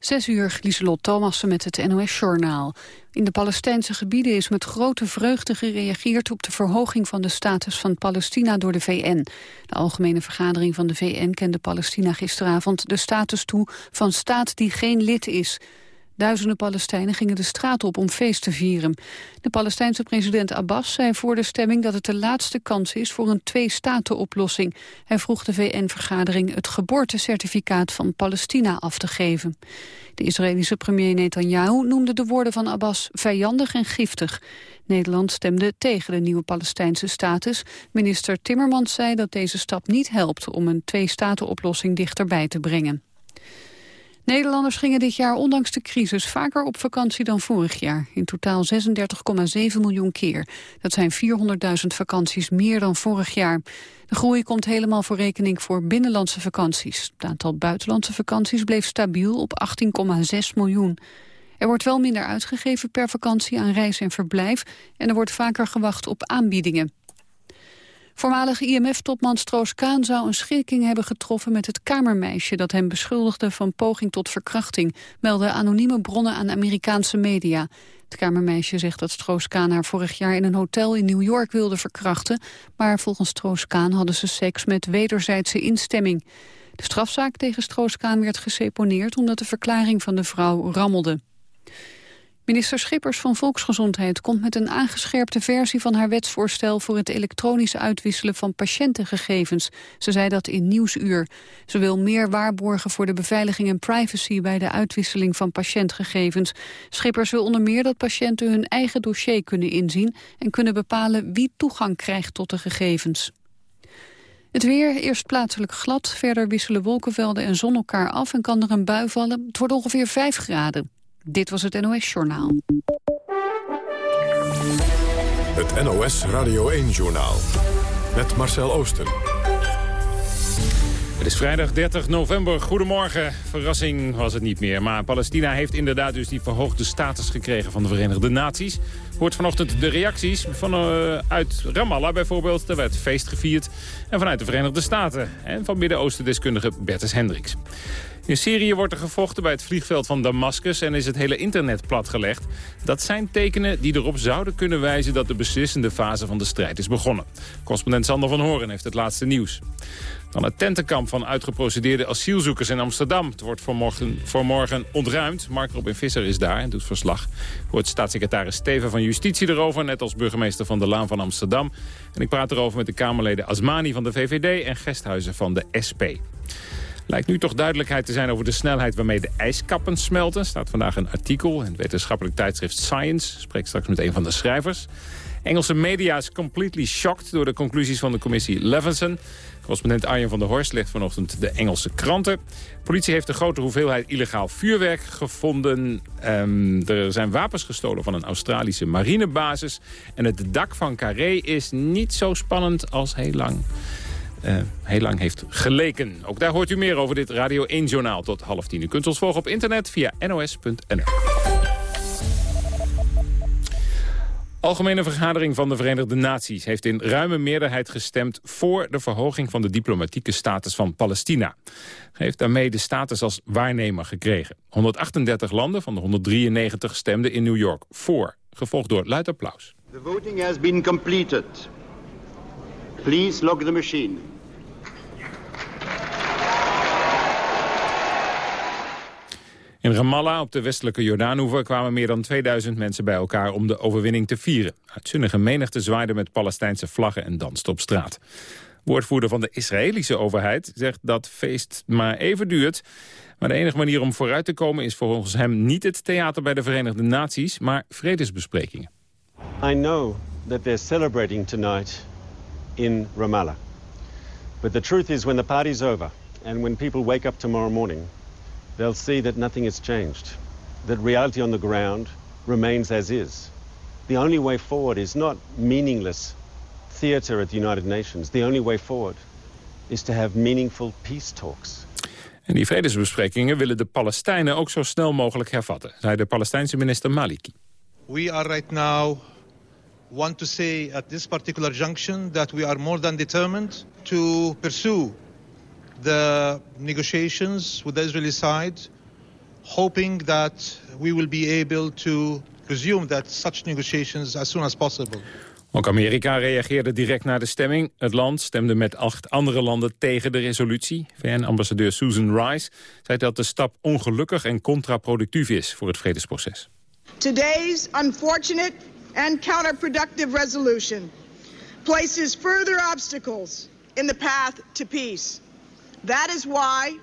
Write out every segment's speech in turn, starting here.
Zes uur, Lieselot Thomassen met het NOS-journaal. In de Palestijnse gebieden is met grote vreugde gereageerd... op de verhoging van de status van Palestina door de VN. De Algemene Vergadering van de VN kende Palestina gisteravond... de status toe van staat die geen lid is... Duizenden Palestijnen gingen de straat op om feest te vieren. De Palestijnse president Abbas zei voor de stemming dat het de laatste kans is voor een twee-staten-oplossing. Hij vroeg de VN-vergadering het geboortecertificaat van Palestina af te geven. De Israëlische premier Netanyahu noemde de woorden van Abbas vijandig en giftig. Nederland stemde tegen de nieuwe Palestijnse status. Minister Timmermans zei dat deze stap niet helpt om een twee-staten-oplossing dichterbij te brengen. Nederlanders gingen dit jaar ondanks de crisis vaker op vakantie dan vorig jaar. In totaal 36,7 miljoen keer. Dat zijn 400.000 vakanties meer dan vorig jaar. De groei komt helemaal voor rekening voor binnenlandse vakanties. Het aantal buitenlandse vakanties bleef stabiel op 18,6 miljoen. Er wordt wel minder uitgegeven per vakantie aan reis en verblijf... en er wordt vaker gewacht op aanbiedingen. Voormalig IMF-topman Stroos-Kaan zou een schikking hebben getroffen met het kamermeisje dat hem beschuldigde van poging tot verkrachting, melden anonieme bronnen aan Amerikaanse media. Het kamermeisje zegt dat Stroos-Kaan haar vorig jaar in een hotel in New York wilde verkrachten, maar volgens Stroos-Kaan hadden ze seks met wederzijdse instemming. De strafzaak tegen Stroos-Kaan werd geseponeerd omdat de verklaring van de vrouw rammelde. Minister Schippers van Volksgezondheid komt met een aangescherpte versie van haar wetsvoorstel voor het elektronisch uitwisselen van patiëntengegevens. Ze zei dat in Nieuwsuur. Ze wil meer waarborgen voor de beveiliging en privacy bij de uitwisseling van patiëntgegevens. Schippers wil onder meer dat patiënten hun eigen dossier kunnen inzien en kunnen bepalen wie toegang krijgt tot de gegevens. Het weer, eerst plaatselijk glad, verder wisselen wolkenvelden en zon elkaar af en kan er een bui vallen. Het wordt ongeveer 5 graden. Dit was het NOS Journaal. Het NOS Radio 1-journaal. Met Marcel Oosten. Het is vrijdag 30 november. Goedemorgen. Verrassing was het niet meer. Maar Palestina heeft inderdaad dus die verhoogde status gekregen van de Verenigde Naties. Hoort vanochtend de reacties van, uh, uit Ramallah bijvoorbeeld. Daar werd feest gevierd. En vanuit de Verenigde Staten. En van Midden-Oosten deskundige Bertus Hendricks. In Syrië wordt er gevochten bij het vliegveld van Damascus en is het hele internet platgelegd. Dat zijn tekenen die erop zouden kunnen wijzen dat de beslissende fase van de strijd is begonnen. Correspondent Sander van Horen heeft het laatste nieuws. Dan het tentenkamp van uitgeprocedeerde asielzoekers in Amsterdam. Het wordt voor morgen, voor morgen ontruimd. Mark Robin Visser is daar en doet verslag. Hoort staatssecretaris Steven van Justitie erover... net als burgemeester van de Laan van Amsterdam. En ik praat erover met de Kamerleden Asmani van de VVD... en Gesthuizen van de SP. Lijkt nu toch duidelijkheid te zijn over de snelheid waarmee de ijskappen smelten. staat vandaag een artikel in het wetenschappelijk tijdschrift Science. Spreek straks met een van de schrijvers. Engelse media is completely shocked door de conclusies van de commissie Levinson. Correspondent Arjen van der Horst legt vanochtend de Engelse kranten. politie heeft een grote hoeveelheid illegaal vuurwerk gevonden. Um, er zijn wapens gestolen van een Australische marinebasis. En het dak van Carré is niet zo spannend als heel lang uh, heel lang heeft geleken. Ook daar hoort u meer over dit Radio 1-journaal tot half tien. U kunt ons volgen op internet via nos.nl. Algemene vergadering van de Verenigde Naties heeft in ruime meerderheid gestemd voor de verhoging van de diplomatieke status van Palestina. Heeft daarmee de status als waarnemer gekregen. 138 landen van de 193 stemden in New York voor, gevolgd door luid applaus. The voting has been completed. Please lock the machine. In Ramallah op de westelijke Jordaanhoever kwamen meer dan 2000 mensen bij elkaar om de overwinning te vieren. Uitzinnige menigte zwaaide met Palestijnse vlaggen en danste op straat. Woordvoerder van de Israëlische overheid zegt dat feest maar even duurt. Maar de enige manier om vooruit te komen is volgens hem niet het theater bij de Verenigde Naties, maar vredesbesprekingen. I know that they're celebrating tonight in Ramallah. But the truth is when the party's over and when people wake up tomorrow morning, they'll see that nothing has changed, that reality on the ground remains as is. The only way forward is not meaningless theater at the United Nations. The only way forward is to have meaningful peace talks. En die vredesbesprekingen willen de Palestijnen ook zo snel mogelijk hervatten, zei de Palestijnse minister Maliki. We are right now want to say at this particular junction that we are more than determined to pursue the negotiations with the Israeli side hoping that we will be able to resume that such negotiations as soon as possible. Ook Amerika reageerde direct na de stemming. Het land stemde met acht andere landen tegen de resolutie. VN-ambassadeur Susan Rice zei dat de stap ongelukkig en contraproductief is voor het vredesproces. Today's unfortunate and counterproductive resolution places further obstacles in the path to peace. That is why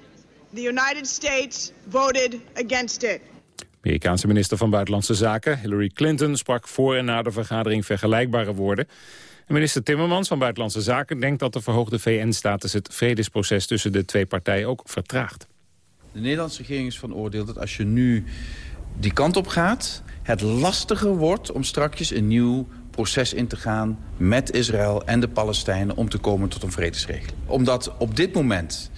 the United States voted against it. Amerikaanse minister van Buitenlandse Zaken, Hillary Clinton, sprak voor en na de vergadering vergelijkbare woorden. En minister Timmermans van Buitenlandse Zaken denkt dat de verhoogde VN-status het vredesproces tussen de twee partijen ook vertraagt. De Nederlandse regering is van oordeel dat als je nu die kant op gaat, het lastiger wordt om strakjes een nieuw proces in te gaan met Israël en de Palestijnen om te komen tot een vredesregeling. Omdat op dit moment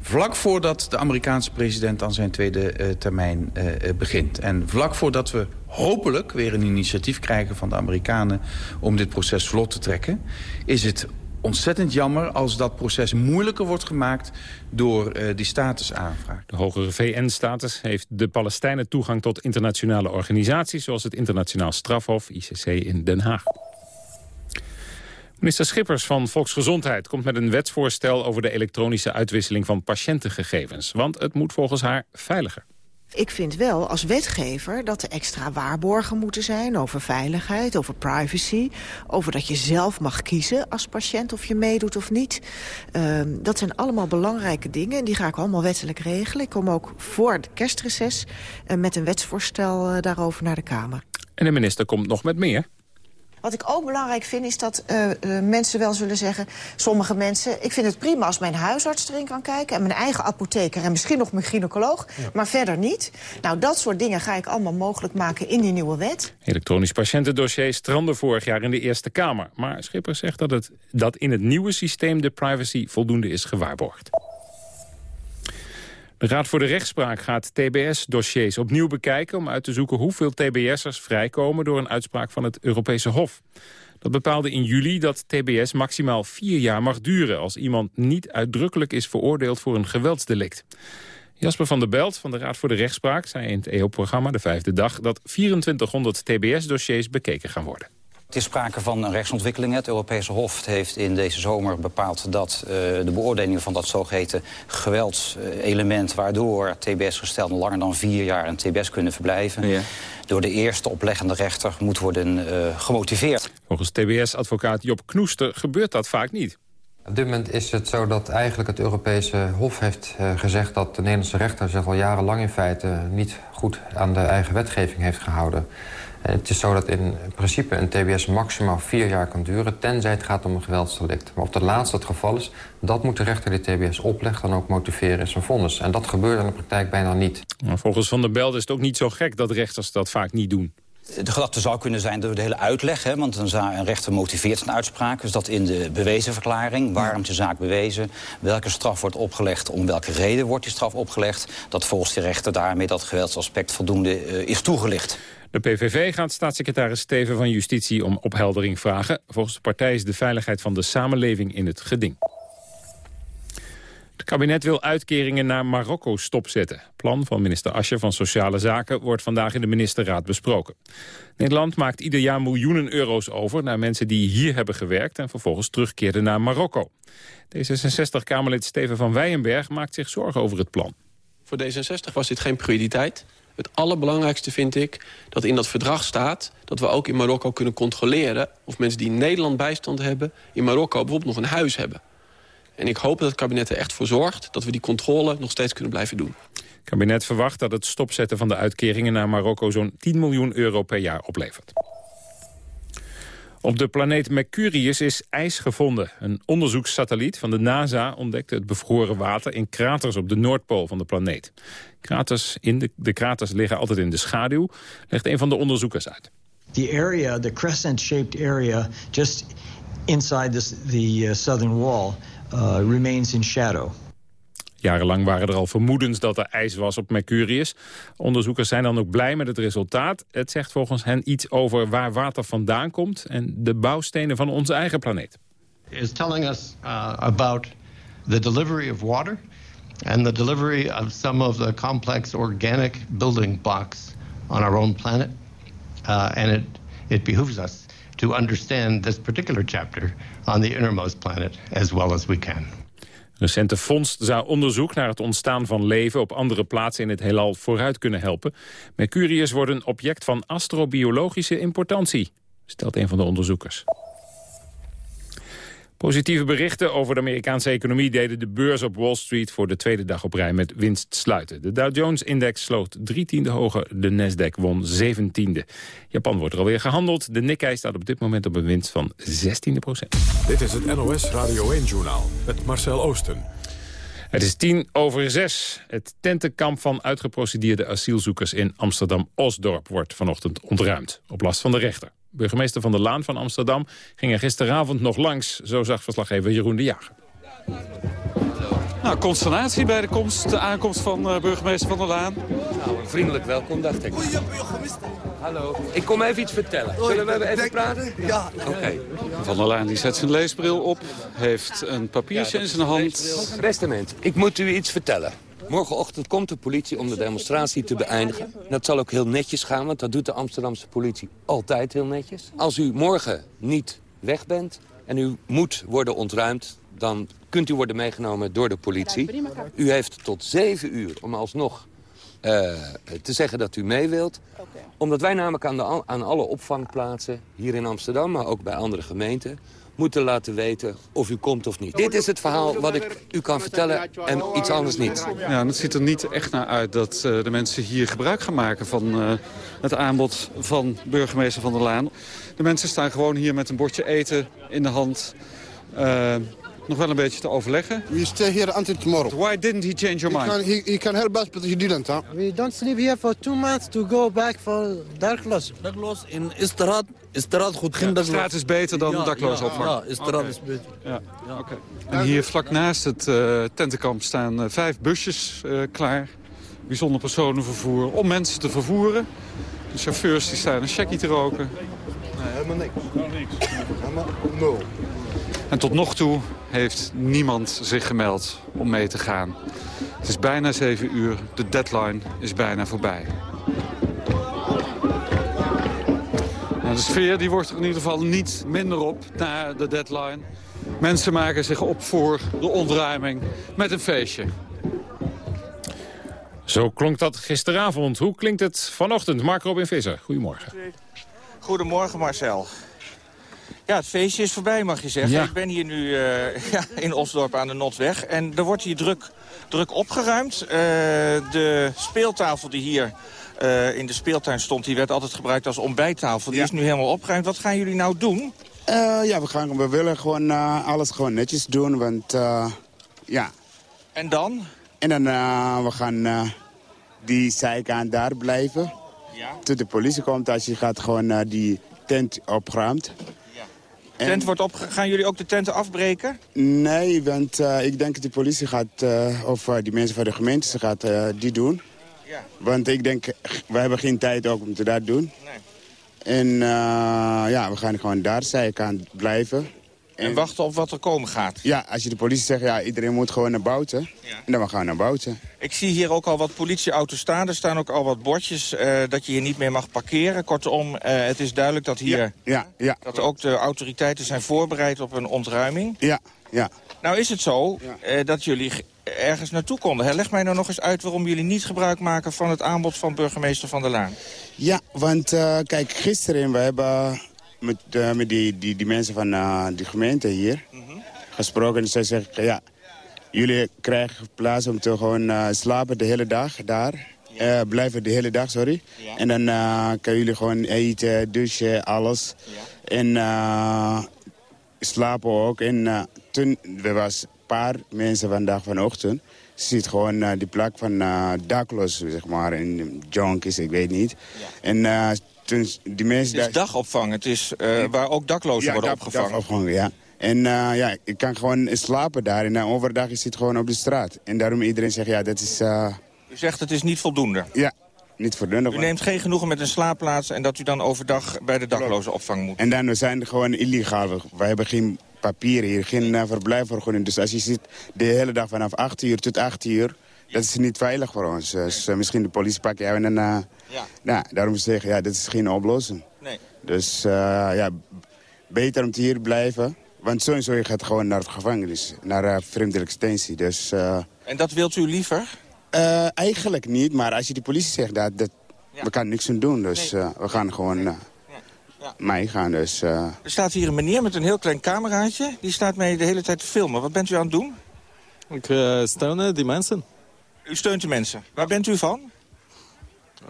Vlak voordat de Amerikaanse president aan zijn tweede uh, termijn uh, begint. En vlak voordat we hopelijk weer een initiatief krijgen van de Amerikanen... om dit proces vlot te trekken... is het ontzettend jammer als dat proces moeilijker wordt gemaakt door uh, die statusaanvraag. De hogere VN-status heeft de Palestijnen toegang tot internationale organisaties... zoals het Internationaal Strafhof, ICC, in Den Haag. Minister Schippers van Volksgezondheid komt met een wetsvoorstel over de elektronische uitwisseling van patiëntengegevens. Want het moet volgens haar veiliger. Ik vind wel als wetgever dat er extra waarborgen moeten zijn over veiligheid, over privacy. Over dat je zelf mag kiezen als patiënt of je meedoet of niet. Uh, dat zijn allemaal belangrijke dingen en die ga ik allemaal wettelijk regelen. Ik kom ook voor het kerstreces uh, met een wetsvoorstel uh, daarover naar de Kamer. En de minister komt nog met meer? Wat ik ook belangrijk vind is dat uh, uh, mensen wel zullen zeggen... sommige mensen, ik vind het prima als mijn huisarts erin kan kijken... en mijn eigen apotheker en misschien nog mijn gynaecoloog, ja. maar verder niet. Nou, dat soort dingen ga ik allemaal mogelijk maken in die nieuwe wet. Elektronisch patiëntendossier strandde vorig jaar in de Eerste Kamer. Maar Schipper zegt dat, het, dat in het nieuwe systeem de privacy voldoende is gewaarborgd. De Raad voor de Rechtspraak gaat TBS-dossiers opnieuw bekijken... om uit te zoeken hoeveel TBS'ers vrijkomen door een uitspraak van het Europese Hof. Dat bepaalde in juli dat TBS maximaal vier jaar mag duren... als iemand niet uitdrukkelijk is veroordeeld voor een geweldsdelict. Jasper van der Belt van de Raad voor de Rechtspraak zei in het EO-programma De Vijfde Dag... dat 2400 TBS-dossiers bekeken gaan worden. Het is sprake van een rechtsontwikkeling. Het Europese Hof heeft in deze zomer bepaald dat uh, de beoordeling van dat zogeheten geweldselement... waardoor TBS-gestelden langer dan vier jaar in TBS kunnen verblijven... Ja. door de eerste opleggende rechter moet worden uh, gemotiveerd. Volgens TBS-advocaat Job Knoester gebeurt dat vaak niet. Op dit moment is het zo dat eigenlijk het Europese Hof heeft uh, gezegd... dat de Nederlandse rechter zich al jarenlang in feite niet goed aan de eigen wetgeving heeft gehouden. Het is zo dat in principe een TBS maximaal vier jaar kan duren... tenzij het gaat om een geweldsdelict. Maar of dat laatste het geval is, dat moet de rechter die TBS opleggen... dan ook motiveren in zijn vonnis. En dat gebeurt in de praktijk bijna niet. Maar volgens Van der Belde is het ook niet zo gek dat rechters dat vaak niet doen. De gedachte zou kunnen zijn door de hele uitleg. Hè, want een, rechter motiveert zijn uitspraak. Dus dat in de bewezen verklaring, waarom is de zaak bewezen... welke straf wordt opgelegd, om welke reden wordt die straf opgelegd... dat volgens de rechter daarmee dat geweldsaspect voldoende uh, is toegelicht. De PVV gaat staatssecretaris Steven van Justitie om opheldering vragen. Volgens de partij is de veiligheid van de samenleving in het geding. Het kabinet wil uitkeringen naar Marokko stopzetten. Plan van minister Ascher van Sociale Zaken wordt vandaag in de ministerraad besproken. Nederland maakt ieder jaar miljoenen euro's over naar mensen die hier hebben gewerkt en vervolgens terugkeerden naar Marokko. D66-Kamerlid Steven van Weijenberg maakt zich zorgen over het plan. Voor D66 was dit geen prioriteit. Het allerbelangrijkste vind ik dat in dat verdrag staat... dat we ook in Marokko kunnen controleren... of mensen die Nederland bijstand hebben... in Marokko bijvoorbeeld nog een huis hebben. En ik hoop dat het kabinet er echt voor zorgt... dat we die controle nog steeds kunnen blijven doen. Het kabinet verwacht dat het stopzetten van de uitkeringen naar Marokko... zo'n 10 miljoen euro per jaar oplevert. Op de planeet Mercurius is ijs gevonden. Een onderzoekssatelliet van de NASA ontdekte het bevroren water... in kraters op de Noordpool van de planeet. Kraters in de, de kraters liggen altijd in de schaduw, legt een van de onderzoekers uit. The area, the crescent-shaped area, just inside this, the uh, southern wall, uh, remains in shadow. Jarenlang waren er al vermoedens dat er ijs was op Mercurius. Onderzoekers zijn dan ook blij met het resultaat. Het zegt volgens hen iets over waar water vandaan komt... en de bouwstenen van onze eigen planeet. Is telling us uh, about the delivery of water and the delivery of some of the complex organic building blocks on our own planet. Uh, and it, it behooves us to understand this particular chapter on the innermost planet as well as we can. Recente vondst zou onderzoek naar het ontstaan van leven op andere plaatsen in het heelal vooruit kunnen helpen. Mercurius wordt een object van astrobiologische importantie, stelt een van de onderzoekers. Positieve berichten over de Amerikaanse economie deden de beurs op Wall Street voor de tweede dag op rij met winst sluiten. De Dow Jones-index sloot drie tiende hoger, de Nasdaq won zeventiende. Japan wordt er alweer gehandeld. De Nikkei staat op dit moment op een winst van 16 procent. Dit is het NOS Radio 1-journaal met Marcel Oosten. Het is tien over zes. Het tentenkamp van uitgeprocedeerde asielzoekers in Amsterdam-Osdorp wordt vanochtend ontruimd. Op last van de rechter. Burgemeester Van der Laan van Amsterdam ging er gisteravond nog langs. Zo zag verslaggever Jeroen de Jager. Nou, consternatie bij de, komst, de aankomst van uh, burgemeester Van der Laan. Nou, vriendelijk welkom, dacht ik. Hallo, ik kom even iets vertellen. Zullen we even praten? Ja. Oké. Van der Laan die zet zijn leesbril op, heeft een papiertje in zijn hand. Restament, ik moet u iets vertellen. Morgenochtend komt de politie om de demonstratie te beëindigen. Dat zal ook heel netjes gaan, want dat doet de Amsterdamse politie altijd heel netjes. Als u morgen niet weg bent en u moet worden ontruimd... dan kunt u worden meegenomen door de politie. U heeft tot zeven uur om alsnog uh, te zeggen dat u mee wilt. Omdat wij namelijk de, aan alle opvangplaatsen hier in Amsterdam... maar ook bij andere gemeenten moeten laten weten of u komt of niet. Dit is het verhaal wat ik u kan vertellen en iets anders niet. Ja, het ziet er niet echt naar uit dat uh, de mensen hier gebruik gaan maken... van uh, het aanbod van burgemeester Van der Laan. De mensen staan gewoon hier met een bordje eten in de hand... Uh, nog wel een beetje te overleggen. We stay here until tomorrow. Why didn't he change your mind? He can, he, he can help us, but he didn't. Huh? We don't sleep here for two months to go back for dakloos. Dakloos in Isteraat, Isteraat goed, geen ja, De straat is beter dan ja, dakloos ja, opvang. Ja, Isteraat okay. is beter. Ja. Ja. Okay. En hier vlak naast het uh, tentenkamp staan uh, vijf busjes uh, klaar. Bijzonder personenvervoer om mensen te vervoeren. De chauffeurs die staan een checkie te roken. Nee, helemaal niks. Helemaal niks. Helemaal nul. En tot nog toe heeft niemand zich gemeld om mee te gaan. Het is bijna 7 uur, de deadline is bijna voorbij. Nou, de sfeer die wordt er in ieder geval niet minder op na de deadline. Mensen maken zich op voor de ontruiming met een feestje. Zo klonk dat gisteravond. Hoe klinkt het vanochtend? Mark Robin Visser, goedemorgen. Goedemorgen Marcel. Ja, het feestje is voorbij, mag je zeggen. Ja. Ik ben hier nu uh, ja, in Osdorp aan de Notsweg. En er wordt hier druk, druk opgeruimd. Uh, de speeltafel die hier uh, in de speeltuin stond... die werd altijd gebruikt als ontbijttafel. Die Ja. is nu helemaal opgeruimd. Wat gaan jullie nou doen? Ja, we, gaan, we willen gewoon alles gewoon netjes doen, want ja. En dan? En dan we gaan die zijkant daar blijven. Ja. Tot de politie komt als je gaat gewoon die tent opruimt. De tent wordt op... Gaan jullie ook de tenten afbreken? Nee, want uh, ik denk dat de politie gaat, uh, of uh, die mensen van de gemeente gaat uh, die doen. Ja. Want ik denk, we hebben geen tijd ook om te dat doen. Nee. En ja, we gaan gewoon daar zijkant blijven. En, en wachten op wat er komen gaat. Ja, als je de politie zegt, ja, iedereen moet gewoon naar buiten. Ja. En dan gaan we naar buiten. Ik zie hier ook al wat politieauto's staan. Er staan ook al wat bordjes uh, dat je hier niet meer mag parkeren. Kortom, uh, het is duidelijk dat hier... Ja, ja, ja. Dat ook de autoriteiten zijn voorbereid op een ontruiming. Ja, ja. Nou is het zo uh, dat jullie ergens naartoe konden. Hè? Leg mij nou nog eens uit waarom jullie niet gebruik maken van het aanbod van burgemeester Van der Laan. Ja, want kijk, gisteren we hebben met, uh, met die, die, die mensen van uh, die gemeente hier mm -hmm. gesproken. En zij zeggen, ja, jullie krijgen plaats om te gewoon uh, slapen de hele dag daar. Ja. Blijven de hele dag, sorry. Ja. En dan kunnen jullie gewoon eten, douchen, alles. Ja. En slapen ook. En toen, er was een paar mensen vandaag vanochtend... ziet gewoon die plak van dakloos, zeg maar, in junkies, ik weet niet. En toen die mensen... Het is dagopvang, het is uh, waar ook daklozen ja, worden dag, opgevangen. Dagopvang, ja. En uh, ja, ik kan gewoon slapen daar. En uh, overdag is het gewoon op de straat. En daarom iedereen zegt, ja, dat is... Uh... U zegt het is niet voldoende? Ja, niet voldoende. U neemt geen genoegen met een slaapplaats... en dat u dan overdag bij de daklozenopvang moet? En dan, we zijn gewoon illegaal. We hebben geen papieren hier, geen verblijfvergunning. Dus als je zit de hele dag vanaf 8 uur tot 8 uur... dat is niet veilig voor ons. Dus misschien de politie pakken jou en dan... ja. Nou, daarom zeggen, ja, dit is geen oplossing. Nee. Dus ja, beter om te hier blijven. Want sowieso je gaat gewoon naar de gevangenis, naar uh, vreemdelijke. Dus, en dat wilt u liever? eigenlijk niet, maar als je de politie zegt dat... dat we kunnen niks aan doen, dus we gaan gewoon... Ja. Mij gaan dus... Er staat hier een meneer met een heel klein cameraatje. Die staat mij de hele tijd te filmen. Wat bent u aan het doen? Ik uh, steun die mensen. U steunt de mensen. Waar bent u van?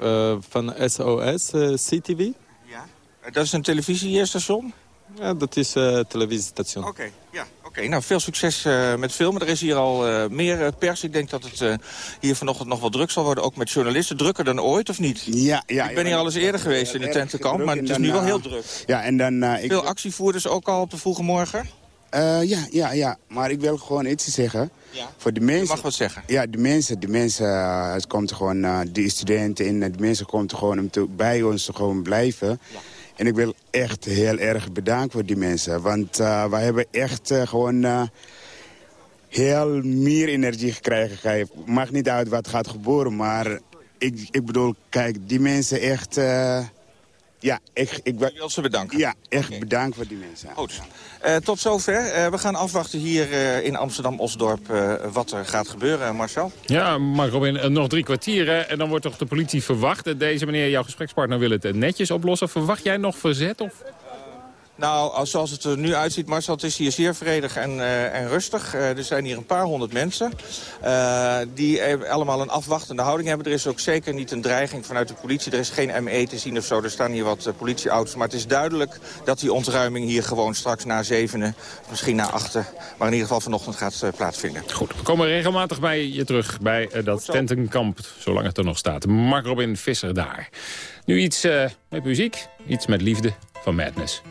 Uh, van SOS uh, CTV. Ja. Dat is een televisiestation? Ja, dat is een televisiestation. Oké, ja. Oké, nou veel succes uh, met filmen. Er is hier al uh, meer pers. Ik denk dat het uh, hier vanochtend nog wel druk zal worden. Ook met journalisten. Drukker dan ooit, of niet? Ja, ja. Ik ben ja, hier al eens eerder geweest in de tentenkamp. Maar het is nu wel heel druk. Ja, en dan... ik... Veel actievoerders ook al op de vroege morgen? Ja, ja, ja. Maar ik wil gewoon iets zeggen. Ja. Voor de mensen, Je mag wat zeggen. Ja, de mensen, de mensen, het komt gewoon, de studenten en de mensen komen gewoon om te, bij ons te gewoon blijven. Ja. En ik wil echt heel erg bedanken voor die mensen. Want wij hebben echt gewoon heel meer energie gekregen. Maakt niet uit wat gaat gebeuren, maar ik, ik bedoel, kijk, die mensen echt... ja, ik, ik, ik wil ze bedanken. Ja, echt okay. bedankt voor die mensen. Goed. Uh, tot zover. Uh, we gaan afwachten hier uh, in Amsterdam-Osdorp wat er gaat gebeuren, Marcel. Ja, maar Robin, nog drie kwartier hè? en dan wordt toch de politie verwacht. Deze meneer, jouw gesprekspartner, wil het netjes oplossen. Verwacht jij nog verzet? Of? Nou, zoals het er nu uitziet, Marcel, het is hier zeer vredig en, uh, en rustig. Uh, er zijn hier een paar honderd mensen uh, die allemaal een afwachtende houding hebben. Er is ook zeker niet een dreiging vanuit de politie. Er is geen ME te zien of zo. Er staan hier wat politieauto's. Maar het is duidelijk dat die ontruiming hier gewoon straks na zevenen, misschien na achten, maar in ieder geval vanochtend gaat plaatsvinden. Goed, we komen regelmatig bij je terug bij dat tentenkamp, zolang het er nog staat. Mark Robin Visser daar. Nu iets met muziek, iets met liefde van Madness.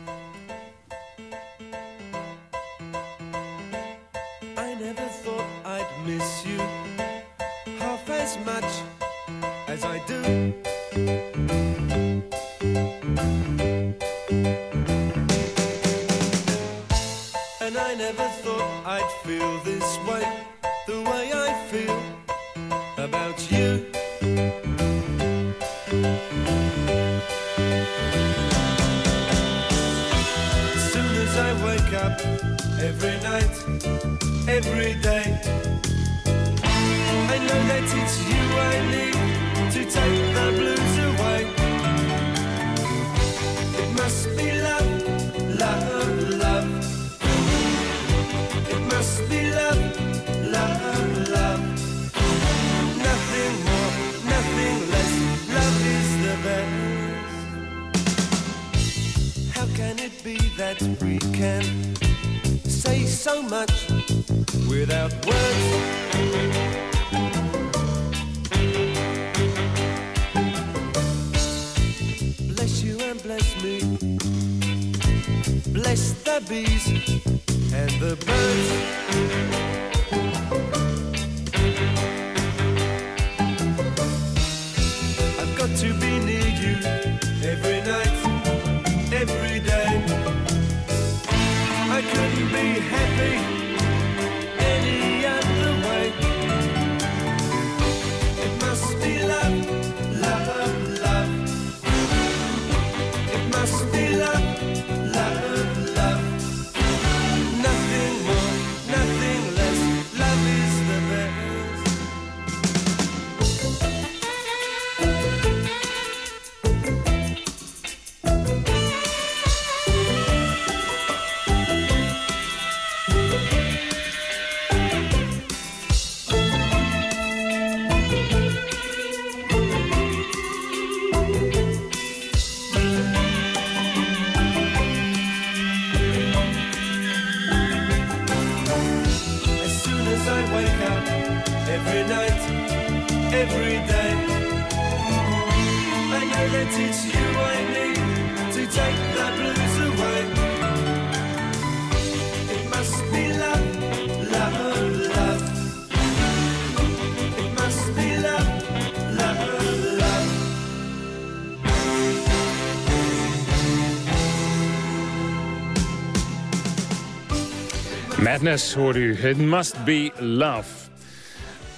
Madness hoort u. It must be love.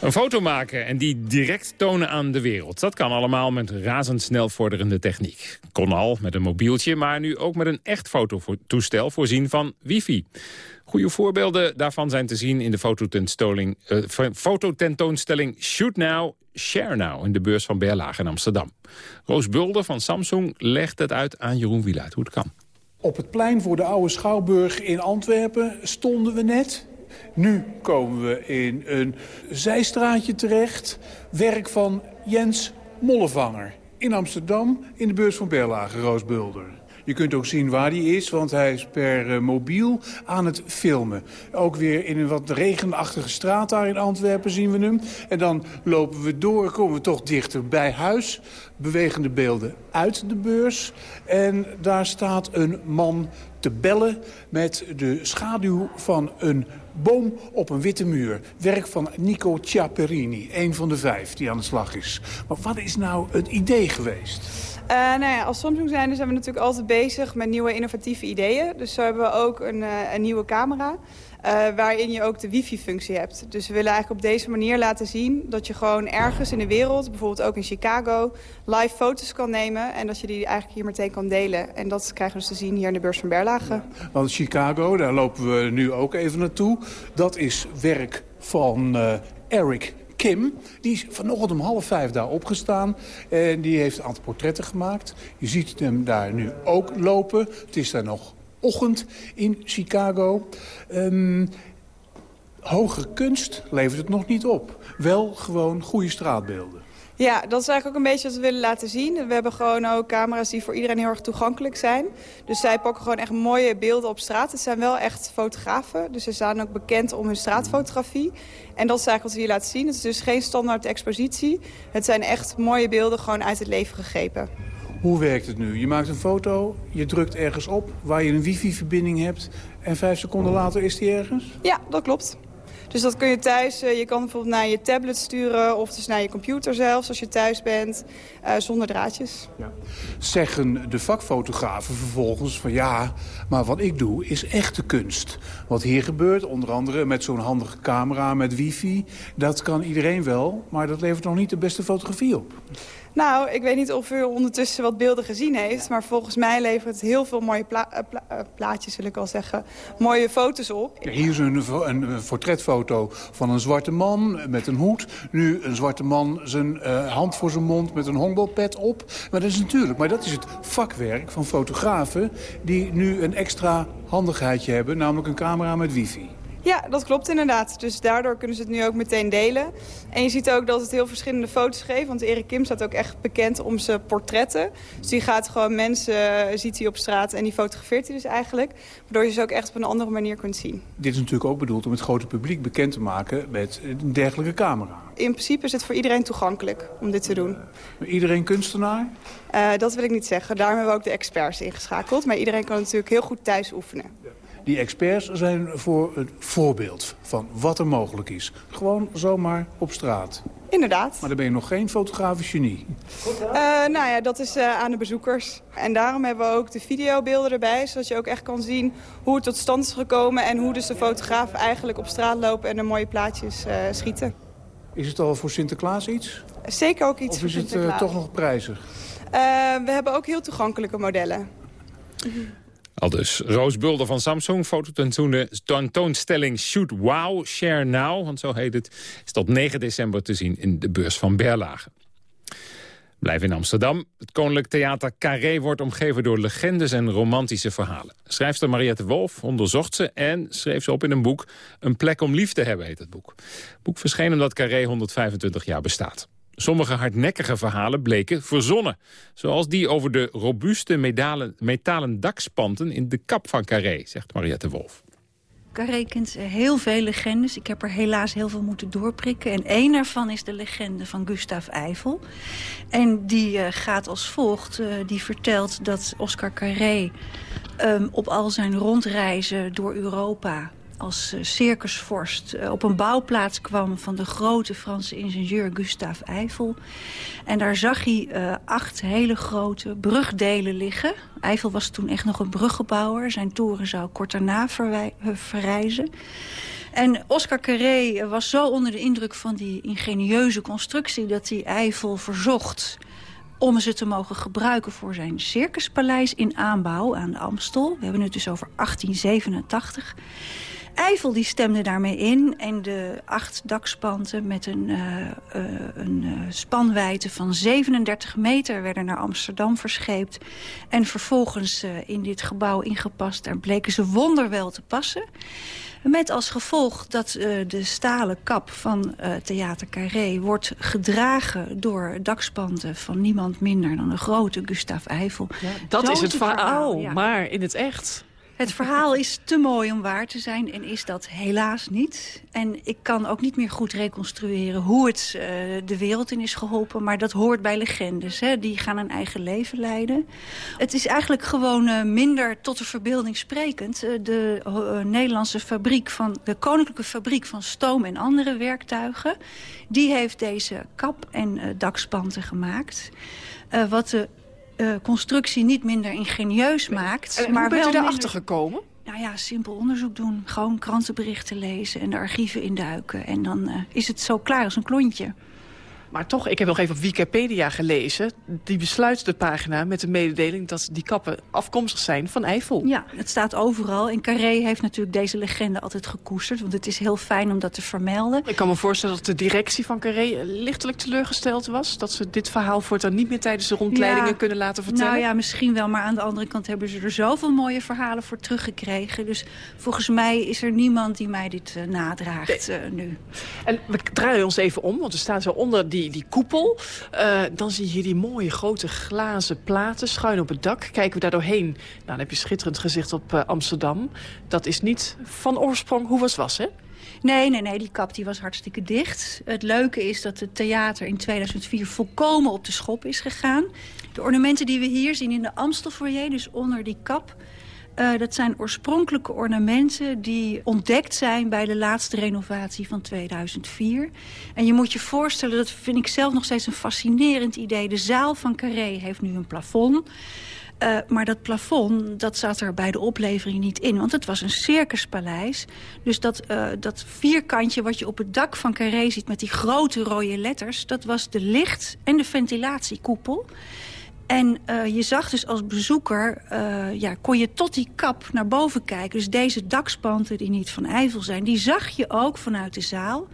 Een foto maken en die direct tonen aan de wereld. Dat kan allemaal met razendsnel vorderende techniek. Kon al met een mobieltje, maar nu ook met een echt fototoestel voorzien van wifi. Goede voorbeelden daarvan zijn te zien in de eh, fototentoonstelling Shoot Now, Share Now in de beurs van Berlage in Amsterdam. Roos Bulder van Samsung legt het uit aan Jeroen Wieluid hoe het kan. Op het plein voor de oude Schouwburg in Antwerpen stonden we net. Nu komen we in een zijstraatje terecht. Werk van Jens Mollevanger. In Amsterdam, in de beurs van Berlage, Roosbulder. Je kunt ook zien waar hij is, want hij is per eh, mobiel aan het filmen. Ook weer in een wat regenachtige straat daar in Antwerpen zien we hem. En dan lopen we door, komen we toch dichter bij huis. Bewegende beelden uit de beurs. En daar staat een man te bellen met de schaduw van een boom op een witte muur. Werk van Nico Ciaperini, een van de vijf die aan de slag is. Maar wat is nou het idee geweest? Uh, nou ja, als Samsung zijn zijn we natuurlijk altijd bezig met nieuwe innovatieve ideeën. Dus zo hebben we ook een, uh, een nieuwe camera. Uh, waarin je ook de wifi-functie hebt. Dus we willen eigenlijk op deze manier laten zien... dat je gewoon ergens in de wereld, bijvoorbeeld ook in Chicago... live foto's kan nemen en dat je die eigenlijk hier meteen kan delen. En dat krijgen we dus te zien hier in de beurs van Berlage. Want Chicago, daar lopen we nu ook even naartoe. Dat is werk van uh, Eric Kim, die is vanochtend om half vijf daar opgestaan. En die heeft een aantal portretten gemaakt. Je ziet hem daar nu ook lopen. Het is daar nog ochtend in Chicago. Um, hogere kunst levert het nog niet op. Wel gewoon goede straatbeelden. Ja, dat is eigenlijk ook een beetje wat we willen laten zien. We hebben gewoon ook camera's die voor iedereen heel erg toegankelijk zijn. Dus zij pakken gewoon echt mooie beelden op straat. Het zijn wel echt fotografen, dus ze staan ook bekend om hun straatfotografie. En dat is eigenlijk wat we hier laten zien. Het is dus geen standaard expositie. Het zijn echt mooie beelden gewoon uit het leven gegrepen. Hoe werkt het nu? Je maakt een foto, je drukt ergens op waar je een wifi-verbinding hebt... en vijf seconden later is die ergens? Ja, dat klopt. Dus dat kun je thuis, je kan bijvoorbeeld naar je tablet sturen... of dus naar je computer zelfs als je thuis bent, uh, zonder draadjes. Ja. Zeggen de vakfotografen vervolgens van ja, maar wat ik doe is echte kunst. Wat hier gebeurt, onder andere met zo'n handige camera met wifi... dat kan iedereen wel, maar dat levert nog niet de beste fotografie op. Nou, ik weet niet of u ondertussen wat beelden gezien heeft... maar volgens mij levert het heel veel mooie pla pla plaatjes, wil ik al zeggen. Mooie foto's op. Hier is een, een, portretfoto van een zwarte man met een hoed. Nu een zwarte man zijn uh, hand voor zijn mond met een honkbalpet op. Maar dat is natuurlijk, maar dat is het vakwerk van fotografen... die nu een extra handigheidje hebben, namelijk een camera met wifi. Ja, dat klopt inderdaad. Dus daardoor kunnen ze het nu ook meteen delen. En je ziet ook dat het heel verschillende foto's geeft. Want Erik Kim staat ook echt bekend om zijn portretten. Dus die gaat gewoon mensen, ziet hij op straat en die fotografeert hij dus eigenlijk. Waardoor je ze ook echt op een andere manier kunt zien. Dit is natuurlijk ook bedoeld om het grote publiek bekend te maken met een dergelijke camera. In principe is het voor iedereen toegankelijk om dit te doen. Maar iedereen kunstenaar? Uh, dat wil ik niet zeggen. Daarom hebben we ook de experts ingeschakeld. Maar iedereen kan natuurlijk heel goed thuis oefenen. Die experts zijn voor het voorbeeld van wat er mogelijk is. Gewoon zomaar op straat. Inderdaad. Maar dan ben je nog geen fotografisch genie. Uh, nou ja, dat is uh, aan de bezoekers. En daarom hebben we ook de videobeelden erbij. Zodat je ook echt kan zien hoe het tot stand is gekomen... en hoe dus de fotografen eigenlijk op straat lopen en er mooie plaatjes uh, schieten. Is het al voor Sinterklaas iets? Zeker ook iets of voor Sinterklaas. Of is het toch nog prijzig? we hebben ook heel toegankelijke modellen. Al dus Roos Bulder van Samsung, fototentoonstelling Shoot Wow, Share Now, want zo heet het, is tot 9 december te zien in de beurs van Berlage. Blijf in Amsterdam. Het Koninklijk Theater Carré wordt omgeven door legendes en romantische verhalen. Schrijfster Mariette Wolf onderzocht ze en schreef ze op in een boek. Een plek om lief te hebben heet het boek. Het boek verscheen omdat Carré 125 jaar bestaat. Sommige hardnekkige verhalen bleken verzonnen. Zoals die over de robuuste metalen, metalen dakspanten in de kap van Carré, zegt Mariette Wolf. Carré kent heel veel legendes. Ik heb er helaas heel veel moeten doorprikken. En één daarvan is de legende van Gustav Eiffel. En die uh, gaat als volgt. Uh, die vertelt dat Oscar Carré um, op al zijn rondreizen door Europa als uh, circusvorst uh, op een bouwplaats kwam... van de grote Franse ingenieur Gustave Eiffel. En daar zag hij uh, acht hele grote brugdelen liggen. Eiffel was toen echt nog een bruggenbouwer. Zijn toren zou kort daarna verrijzen. En Oscar Carré was zo onder de indruk van die ingenieuze constructie... dat hij Eiffel verzocht om ze te mogen gebruiken voor zijn circuspaleis in aanbouw aan de Amstel. We hebben het dus over 1887. Eiffel die stemde daarmee in en de acht dakspanten met een, uh, uh, een uh, spanwijdte van 37 meter werden naar Amsterdam verscheept. En vervolgens in dit gebouw ingepast. Daar bleken ze wonderwel te passen. Met als gevolg dat de stalen kap van Theater Carré wordt gedragen door dakspanten van niemand minder dan de grote Gustave Eiffel. Ja, dat is het verhaal, verhaal ja. maar in het echt... Het verhaal is te mooi om waar te zijn en is dat helaas niet. En ik kan ook niet meer goed reconstrueren hoe het uh, de wereld in is geholpen. Maar dat hoort bij legendes. Hè? Die gaan een eigen leven leiden. Het is eigenlijk gewoon uh, minder tot de verbeelding sprekend. Uh, de Nederlandse fabriek van de Koninklijke Fabriek van Stoom en andere werktuigen. Die heeft deze kap en dakspanten gemaakt. wat de uh, constructie niet minder ingenieus maakt. En maar hoe bent u daarachter gekomen? Nou ja, simpel onderzoek doen. Gewoon krantenberichten lezen en de archieven induiken. En dan uh, is het zo klaar als een klontje. Maar toch, ik heb nog even op Wikipedia gelezen. Die besluit de pagina met de mededeling dat die kappen afkomstig zijn van Eiffel. Ja, het staat overal. En Carré heeft natuurlijk deze legende altijd gekoesterd. Want het is heel fijn om dat te vermelden. Ik kan me voorstellen dat de directie van Carré lichtelijk teleurgesteld was. Dat ze dit verhaal voortaan niet meer tijdens de rondleidingen ja, kunnen laten vertellen. Nou ja, misschien wel. Maar aan de andere kant hebben ze er zoveel mooie verhalen voor teruggekregen. Dus volgens mij is er niemand die mij dit uh, nadraagt uh, nu. En we draaien ons even om, want we staan zo onder die, die koepel. Uh, dan zie je hier die mooie grote glazen platen schuin op het dak. Kijken we daar doorheen, nou, dan heb je schitterend gezicht op uh, Amsterdam. Dat is niet van oorsprong hoe was was, hè? Nee, nee, nee, die kap die was hartstikke dicht. Het leuke is dat het theater in 2004 volkomen op de schop is gegaan. De ornamenten die we hier zien in de Amstelfoyer, dus onder die kap... Uh, dat zijn oorspronkelijke ornamenten die ontdekt zijn bij de laatste renovatie van 2004. En je moet je voorstellen, dat vind ik zelf nog steeds een fascinerend idee. De zaal van Carré heeft nu een plafond. Uh, maar dat plafond, dat zat er bij de oplevering niet in. Want het was een circuspaleis. Dus dat, uh, dat vierkantje wat je op het dak van Carré ziet... met die grote rode letters... dat was de licht- en de ventilatiekoepel. En uh, je zag dus als bezoeker, uh, ja, kon je tot die kap naar boven kijken. Dus deze dakspanten die niet van Eiffel zijn, die zag je ook vanuit de zaal.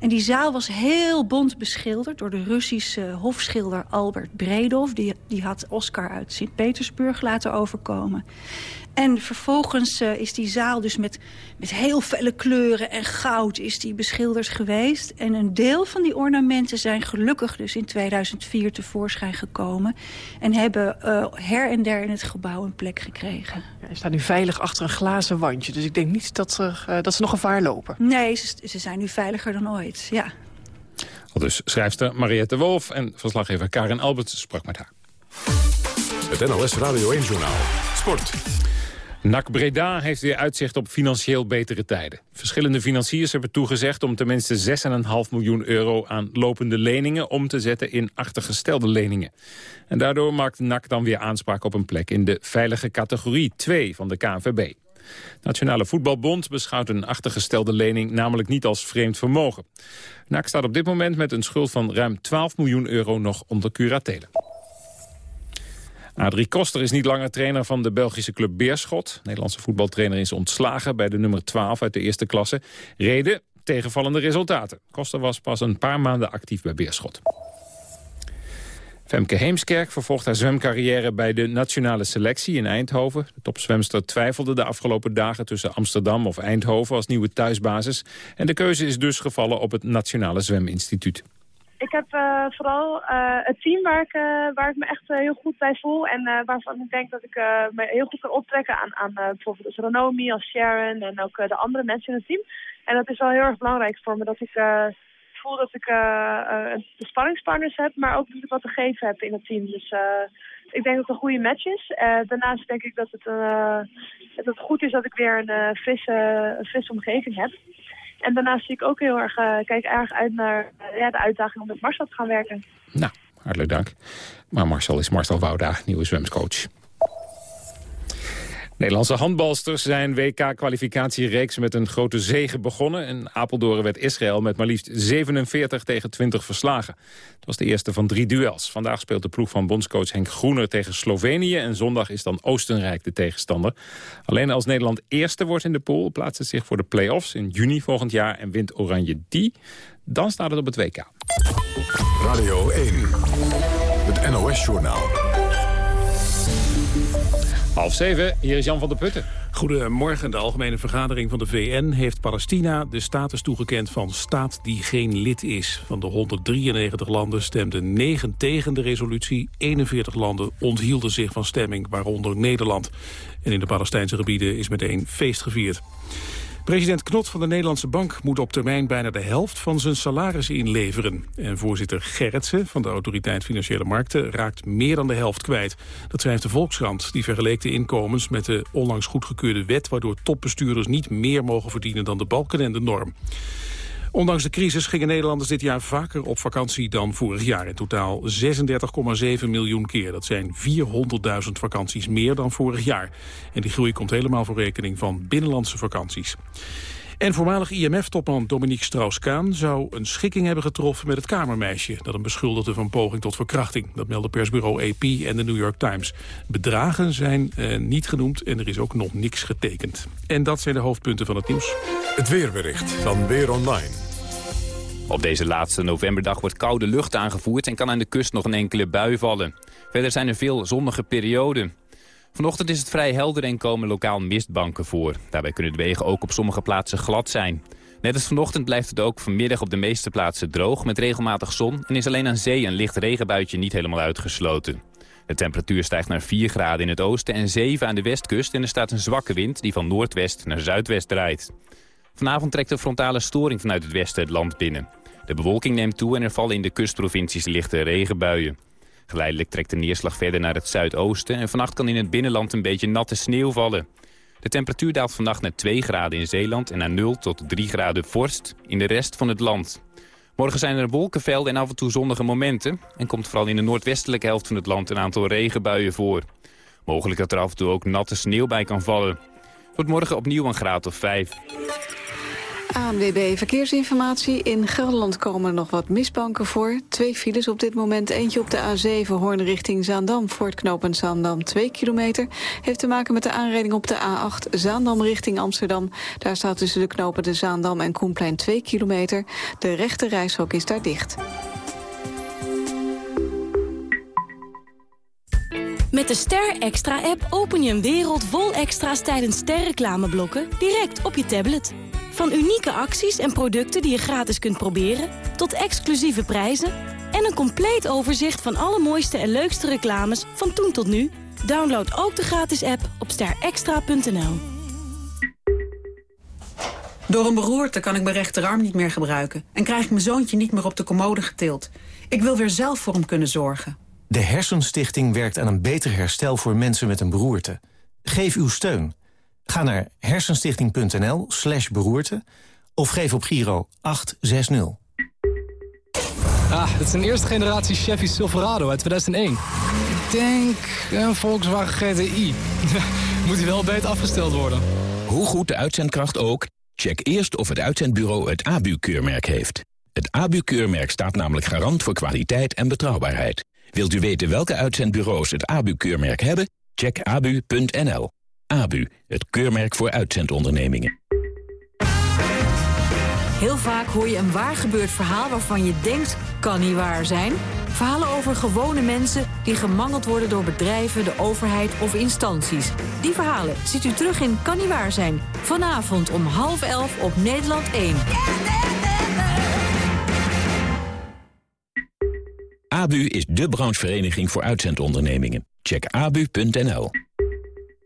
En die zaal was heel bont beschilderd door de Russische hofschilder Albert Bredov. Die, die had Oscar uit Sint-Petersburg laten overkomen. En vervolgens uh, is die zaal dus met, met heel felle kleuren en goud is die beschilderd geweest. En een deel van die ornamenten zijn gelukkig dus in 2004 tevoorschijn gekomen. En hebben uh, her en der in het gebouw een plek gekregen. Ja, je staat nu veilig achter een glazen wandje. Dus ik denk niet dat, er, uh, dat ze nog gevaar lopen. Nee, ze, ze zijn nu veiliger dan ooit, ja. Al dus schrijfster Mariette Wolf en verslaggever Karin Alberts sprak met haar. Het NLS Radio 1-journaal. Sport. NAC Breda heeft weer uitzicht op financieel betere tijden. Verschillende financiers hebben toegezegd om tenminste 6,5 miljoen euro aan lopende leningen om te zetten in achtergestelde leningen. En daardoor maakt NAC dan weer aanspraak op een plek in de veilige categorie 2 van de KNVB. Nationale Voetbalbond beschouwt een achtergestelde lening namelijk niet als vreemd vermogen. NAC staat op dit moment met een schuld van ruim 12 miljoen euro nog onder curatele. Adrie Koster is niet langer trainer van de Belgische club Beerschot. De Nederlandse voetbaltrainer is ontslagen bij de nummer 12 uit de eerste klasse. Reden tegenvallende resultaten. Koster was pas een paar maanden actief bij Beerschot. Femke Heemskerk vervolgt haar zwemcarrière bij de nationale selectie in Eindhoven. De topzwemster twijfelde de afgelopen dagen tussen Amsterdam of Eindhoven als nieuwe thuisbasis. En de keuze is dus gevallen op het Nationale Zweminstituut. Ik heb uh, vooral uh, het team waar ik, uh, waar ik me echt heel goed bij voel. En waarvan ik denk dat ik me heel goed kan optrekken aan, aan bijvoorbeeld als Ranomi, als Sharon en ook de andere mensen in het team. En dat is wel heel erg belangrijk voor me dat ik voel dat ik de spanningspartners heb, maar ook dat ik wat te geven heb in het team. Dus ik denk dat het een goede match is. Eh, daarnaast denk ik dat het, eh, het goed is dat ik weer een eh, frisse, een frisse omgeving heb. En daarnaast zie ik ook heel erg, eh, kijk erg uit naar eh, ja, de uitdaging om met Marcel te gaan werken. Nou, hartelijk dank. Maar Marcel is Marcel Wouda, nieuwe zwemscoach. Nederlandse handbalsters zijn WK-kwalificatiereeks met een grote zege begonnen. En Apeldoorn werd Israël met maar liefst 47 tegen 20 verslagen. Het was de eerste van drie duels. Vandaag speelt de ploeg van bondscoach Henk Groener tegen Slovenië... en zondag is dan Oostenrijk de tegenstander. Alleen als Nederland eerste wordt in de pool... plaatst het zich voor de play-offs in juni volgend jaar... en wint Oranje die, dan staat het op het WK. Radio 1, het NOS-journaal. Half zeven, hier is Jan van der Putten. Goedemorgen. De Algemene Vergadering van de VN heeft Palestina de status toegekend van staat die geen lid is. Van de 193 landen stemden 9 tegen de resolutie. 41 landen onthielden zich van stemming, waaronder Nederland. En in de Palestijnse gebieden is meteen feest gevierd. President Knot van de Nederlandse Bank moet op termijn bijna de helft van zijn salaris inleveren. En voorzitter Gerritsen van de Autoriteit Financiële Markten raakt meer dan de helft kwijt. Dat schrijft de Volkskrant. Die vergeleek de inkomens met de onlangs goedgekeurde wet... waardoor topbestuurders niet meer mogen verdienen dan de balken en de norm. Ondanks de crisis gingen Nederlanders dit jaar vaker op vakantie dan vorig jaar. In totaal 36,7 miljoen keer. Dat zijn 400.000 vakanties meer dan vorig jaar. En die groei komt helemaal voor rekening van binnenlandse vakanties. En voormalig IMF-topman Dominique Strauss-Kaan zou een schikking hebben getroffen met het kamermeisje... dat hem beschuldigde van poging tot verkrachting. Dat melden persbureau AP en de New York Times. Bedragen zijn eh, niet genoemd en er is ook nog niks getekend. En dat zijn de hoofdpunten van het nieuws. Het weerbericht van Weer Online. Op deze laatste novemberdag wordt koude lucht aangevoerd... en kan aan de kust nog een enkele bui vallen. Verder zijn er veel zonnige perioden. Vanochtend is het vrij helder en komen lokaal mistbanken voor. Daarbij kunnen de wegen ook op sommige plaatsen glad zijn. Net als vanochtend blijft het ook vanmiddag op de meeste plaatsen droog... met regelmatig zon en is alleen aan zee een licht regenbuitje niet helemaal uitgesloten. De temperatuur stijgt naar 4 graden in het oosten en 7 aan de westkust... en er staat een zwakke wind die van noordwest naar zuidwest draait. Vanavond trekt een frontale storing vanuit het westen het land binnen. De bewolking neemt toe en er vallen in de kustprovincies lichte regenbuien. Geleidelijk trekt de neerslag verder naar het zuidoosten... en vannacht kan in het binnenland een beetje natte sneeuw vallen. De temperatuur daalt vannacht naar 2 graden in Zeeland... en naar 0 tot 3 graden vorst in de rest van het land. Morgen zijn er wolkenvelden en af en toe zonnige momenten... en komt vooral in de noordwestelijke helft van het land een aantal regenbuien voor. Mogelijk dat er af en toe ook natte sneeuw bij kan vallen. Wordt morgen opnieuw een graad of 5. ANWB Verkeersinformatie. In Gelderland komen er nog wat misbanken voor. Twee files op dit moment. Eentje op de A7 Hoorn richting Zaandam. Voor het knooppunt Zaandam 2 kilometer. Heeft te maken met de aanrijding op de A8 Zaandam richting Amsterdam. Daar staat tussen de knopen de Zaandam en Koenplein 2 kilometer. De rechte reishok is daar dicht. Met de Ster Extra-app open je een wereld vol extra's tijdens sterreclameblokken direct op je tablet. Van unieke acties en producten die je gratis kunt proberen, tot exclusieve prijzen en een compleet overzicht van alle mooiste en leukste reclames van toen tot nu. Download ook de gratis app op sterextra.nl. Door een beroerte kan ik mijn rechterarm niet meer gebruiken... en krijg ik mijn zoontje niet meer op de commode getild. Ik wil weer zelf voor hem kunnen zorgen. De Hersenstichting werkt aan een beter herstel voor mensen met een beroerte. Geef uw steun. Ga naar hersenstichting.nl slash beroerte... of geef op Giro 860. Ah, het is een eerste generatie Chevy Silverado uit 2001. Ik denk een Volkswagen GTI. Moet hij wel beter afgesteld worden. Hoe goed de uitzendkracht ook, check eerst of het uitzendbureau het ABU-keurmerk heeft. Het ABU-keurmerk staat namelijk garant voor kwaliteit en betrouwbaarheid. Wilt u weten welke uitzendbureaus het ABU-keurmerk hebben? Check abu.nl. ABU, het keurmerk voor uitzendondernemingen. Heel vaak hoor je een waar gebeurd verhaal waarvan je denkt, kan niet waar zijn. Verhalen over gewone mensen die gemangeld worden door bedrijven, de overheid of instanties. Die verhalen ziet u terug in Kan niet waar zijn. Vanavond om half elf op Nederland 1. ABU is de branchevereniging voor uitzendondernemingen. Check abu.nl.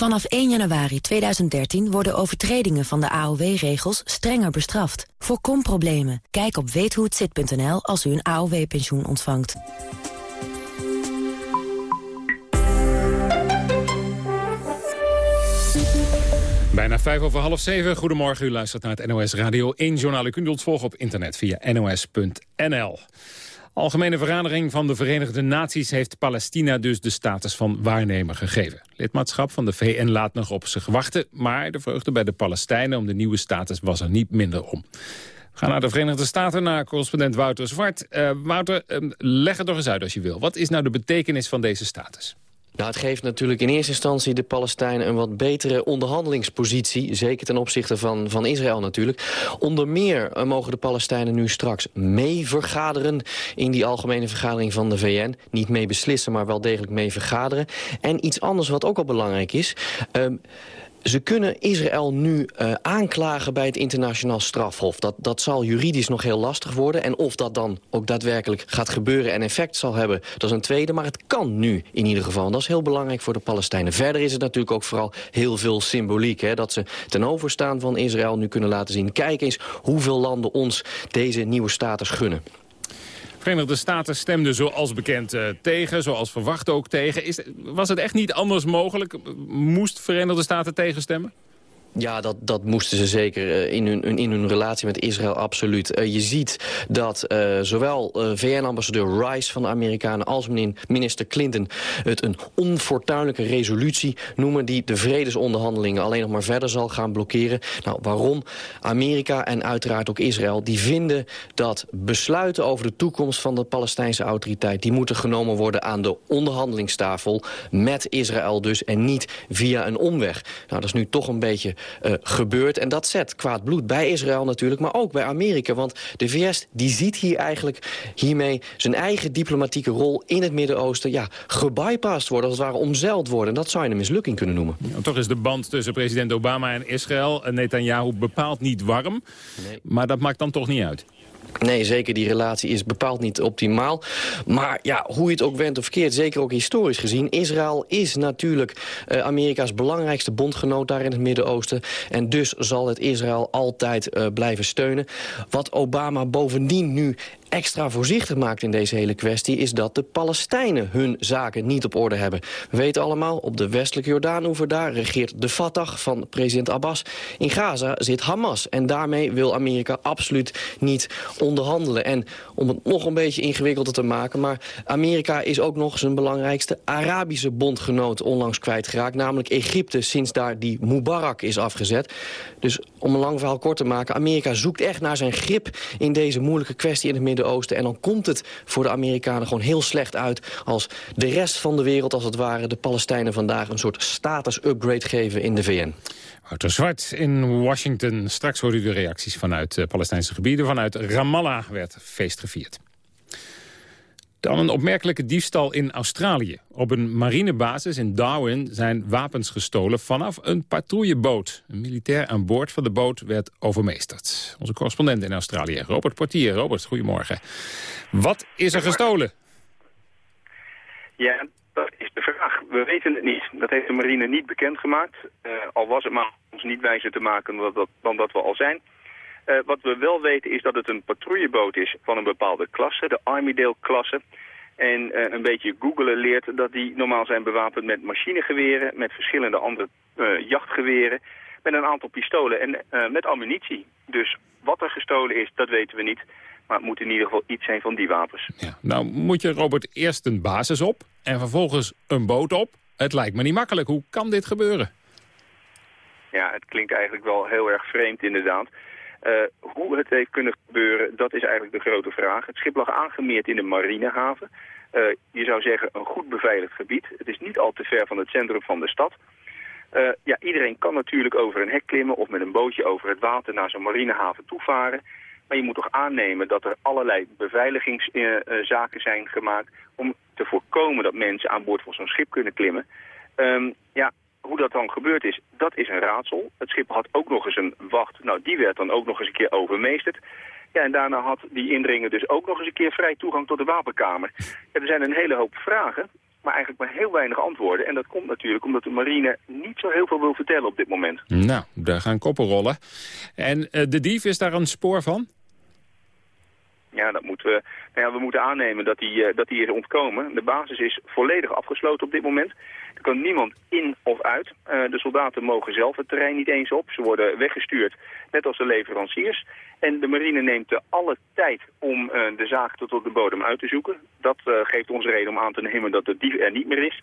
Vanaf 1 januari 2013 worden overtredingen van de AOW-regels strenger bestraft. Voorkom problemen. Kijk op weethohetzit.nl als u een AOW-pensioen ontvangt. Bijna vijf over half zeven. Goedemorgen, u luistert naar het NOS Radio 1 journaal. U kunt ons volgen op internet via nos.nl. Algemene vergadering van de Verenigde Naties heeft Palestina dus de status van waarnemer gegeven. Lidmaatschap van de VN laat nog op zich wachten, maar de vreugde bij de Palestijnen om de nieuwe status was er niet minder om. We gaan naar de Verenigde Staten, naar correspondent Wouter Zwart. Uh, Wouter, uh, leg het toch eens uit als je wil. Wat is nou de betekenis van deze status? Nou, het geeft natuurlijk in eerste instantie de Palestijnen een wat betere onderhandelingspositie. Zeker ten opzichte van, van Israël natuurlijk. Onder meer eh, mogen de Palestijnen nu straks mee vergaderen in die algemene vergadering van de VN. Niet mee beslissen, maar wel degelijk mee vergaderen. En iets anders wat ook al belangrijk is... Uh, ze kunnen Israël nu uh, aanklagen bij het internationaal strafhof. Dat, dat zal juridisch nog heel lastig worden. En of dat dan ook daadwerkelijk gaat gebeuren en effect zal hebben... dat is een tweede, maar het kan nu in ieder geval. En dat is heel belangrijk voor de Palestijnen. Verder is het natuurlijk ook vooral heel veel symboliek. Hè, dat ze ten overstaan van Israël nu kunnen laten zien... kijk eens hoeveel landen ons deze nieuwe status gunnen. Verenigde Staten stemden zoals bekend uh, tegen, zoals verwacht ook tegen. Is, was het echt niet anders mogelijk? Moest Verenigde Staten tegenstemmen? Ja, dat, dat moesten ze zeker uh, in, hun, in hun relatie met Israël absoluut. Uh, je ziet dat uh, zowel VN-ambassadeur Rice van de Amerikanen... als minister Clinton het een onfortuinlijke resolutie noemen... die de vredesonderhandelingen alleen nog maar verder zal gaan blokkeren. Nou, waarom? Amerika en uiteraard ook Israël... die vinden dat besluiten over de toekomst van de Palestijnse autoriteit... die moeten genomen worden aan de onderhandelingstafel met Israël dus... en niet via een omweg. Nou, dat is nu toch een beetje uh, gebeurt. En dat zet kwaad bloed bij Israël natuurlijk, maar ook bij Amerika. Want de VS die ziet hier eigenlijk hiermee zijn eigen diplomatieke rol in het Midden-Oosten... ja, gebypast worden, als het ware omzeild worden. En dat zou je een mislukking kunnen noemen. Ja, toch is de band tussen president Obama en Israël... en Netanyahu bepaald niet warm. Nee. Maar dat maakt dan toch niet uit. Nee, zeker. Die relatie is bepaald niet optimaal. Maar ja, hoe je het ook went of keert, zeker ook historisch gezien... Israël is natuurlijk uh, Amerika's belangrijkste bondgenoot daar in het Midden-Oosten. En dus zal het Israël altijd uh, blijven steunen. Wat Obama bovendien nu extra voorzichtig maakt in deze hele kwestie... is dat de Palestijnen hun zaken niet op orde hebben. We weten allemaal, op de westelijke Jordaanoever daar regeert de Fatah van president Abbas. In Gaza zit Hamas en daarmee wil Amerika absoluut niet onderhandelen. En om het nog een beetje ingewikkelder te maken... maar Amerika is ook nog zijn belangrijkste Arabische bondgenoot onlangs kwijtgeraakt. Namelijk Egypte, sinds daar die Mubarak is afgezet. Dus om een lang verhaal kort te maken... Amerika zoekt echt naar zijn grip in deze moeilijke kwestie in het Midden-Oosten. En dan komt het voor de Amerikanen gewoon heel slecht uit... als de rest van de wereld, als het ware, de Palestijnen vandaag... een soort status-upgrade geven in de VN. Wouter Zwart in Washington. Straks hoort u de reacties vanuit uh, Palestijnse gebieden. Vanuit Ramallah werd feest gevierd. Dan een opmerkelijke diefstal in Australië. Op een marinebasis in Darwin zijn wapens gestolen vanaf een patrouilleboot. Een militair aan boord van de boot werd overmeesterd. Onze correspondent in Australië, Robert Portier. Robert, goedemorgen. Wat is er gestolen? Ja, dat is de vraag. We weten het niet. Dat heeft de marine niet bekendgemaakt. Uh, al was het maar ons niet wijzer te maken dat, dan dat we al zijn. Uh, wat we wel weten is dat het een patrouilleboot is van een bepaalde klasse, de Armydale-klasse. En uh, een beetje googelen leert dat die normaal zijn bewapend met machinegeweren, met verschillende andere uh, jachtgeweren, met een aantal pistolen en met ammunitie. Dus wat er gestolen is, dat weten we niet. Maar het moet in ieder geval iets zijn van die wapens. Ja. Nou moet je, Robert, eerst een basis op en vervolgens een boot op. Het lijkt me niet makkelijk. Hoe kan dit gebeuren? Ja, het klinkt eigenlijk wel heel erg vreemd inderdaad. Uh, hoe het heeft kunnen gebeuren, dat is eigenlijk de grote vraag. Het schip lag aangemeerd in de marinehaven. Uh, je zou zeggen een goed beveiligd gebied. Het is niet al te ver van het centrum van de stad. Uh, ja, iedereen kan natuurlijk over een hek klimmen of met een bootje over het water naar zo'n marinehaven toevaren. Maar je moet toch aannemen dat er allerlei beveiligingszaken zijn gemaakt om te voorkomen dat mensen aan boord van zo'n schip kunnen klimmen. Um, ja, hoe dat dan gebeurd is, dat is een raadsel. Het schip had ook nog eens een wacht. Nou, die werd dan ook nog eens een keer overmeesterd. Ja, en daarna had die indringer dus ook nog eens een keer vrij toegang tot de wapenkamer. Ja, er zijn een hele hoop vragen, maar eigenlijk maar heel weinig antwoorden. En dat komt natuurlijk omdat de marine niet zo heel veel wil vertellen op dit moment. Nou, daar gaan koppen rollen. En eh, de dief, is daar een spoor van? Ja, dat moeten we, nou ja, we moeten aannemen dat die, eh, dat die is ontkomen. De basis is volledig afgesloten op dit moment. Er kan niemand in of uit. Eh, de soldaten mogen zelf het terrein niet eens op. Ze worden weggestuurd, net als de leveranciers. En de marine neemt er alle tijd om eh, de zaak tot op de bodem uit te zoeken. Dat eh, geeft ons reden om aan te nemen dat de dief er niet meer is.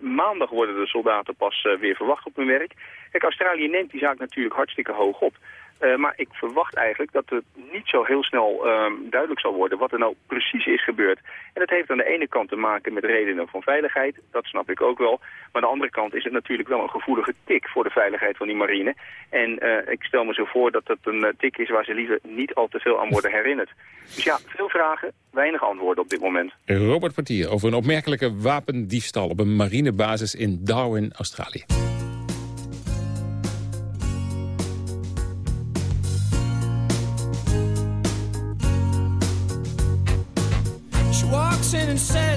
Maandag worden de soldaten pas weer verwacht op hun werk. Kijk, Australië neemt die zaak natuurlijk hartstikke hoog op. Eh, maar ik verwacht eigenlijk dat het niet zo heel snel ehm, duidelijk zal worden wat er nou precies is gebeurd. En dat heeft aan de ene kant te maken met redenen van veiligheid, dat snap ik ook wel. Maar aan de andere kant is het natuurlijk wel een gevoelige tik voor de veiligheid van die marine. En eh, ik stel me zo voor dat het een eh, tik is waar ze liever niet al te veel aan worden herinnerd. Dus ja, veel vragen, weinig antwoorden op dit moment. Robert Portier over een opmerkelijke wapendiefstal op een marinebasis in Darwin, Australië.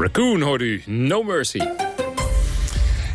Raccoon hoort u, No Mercy.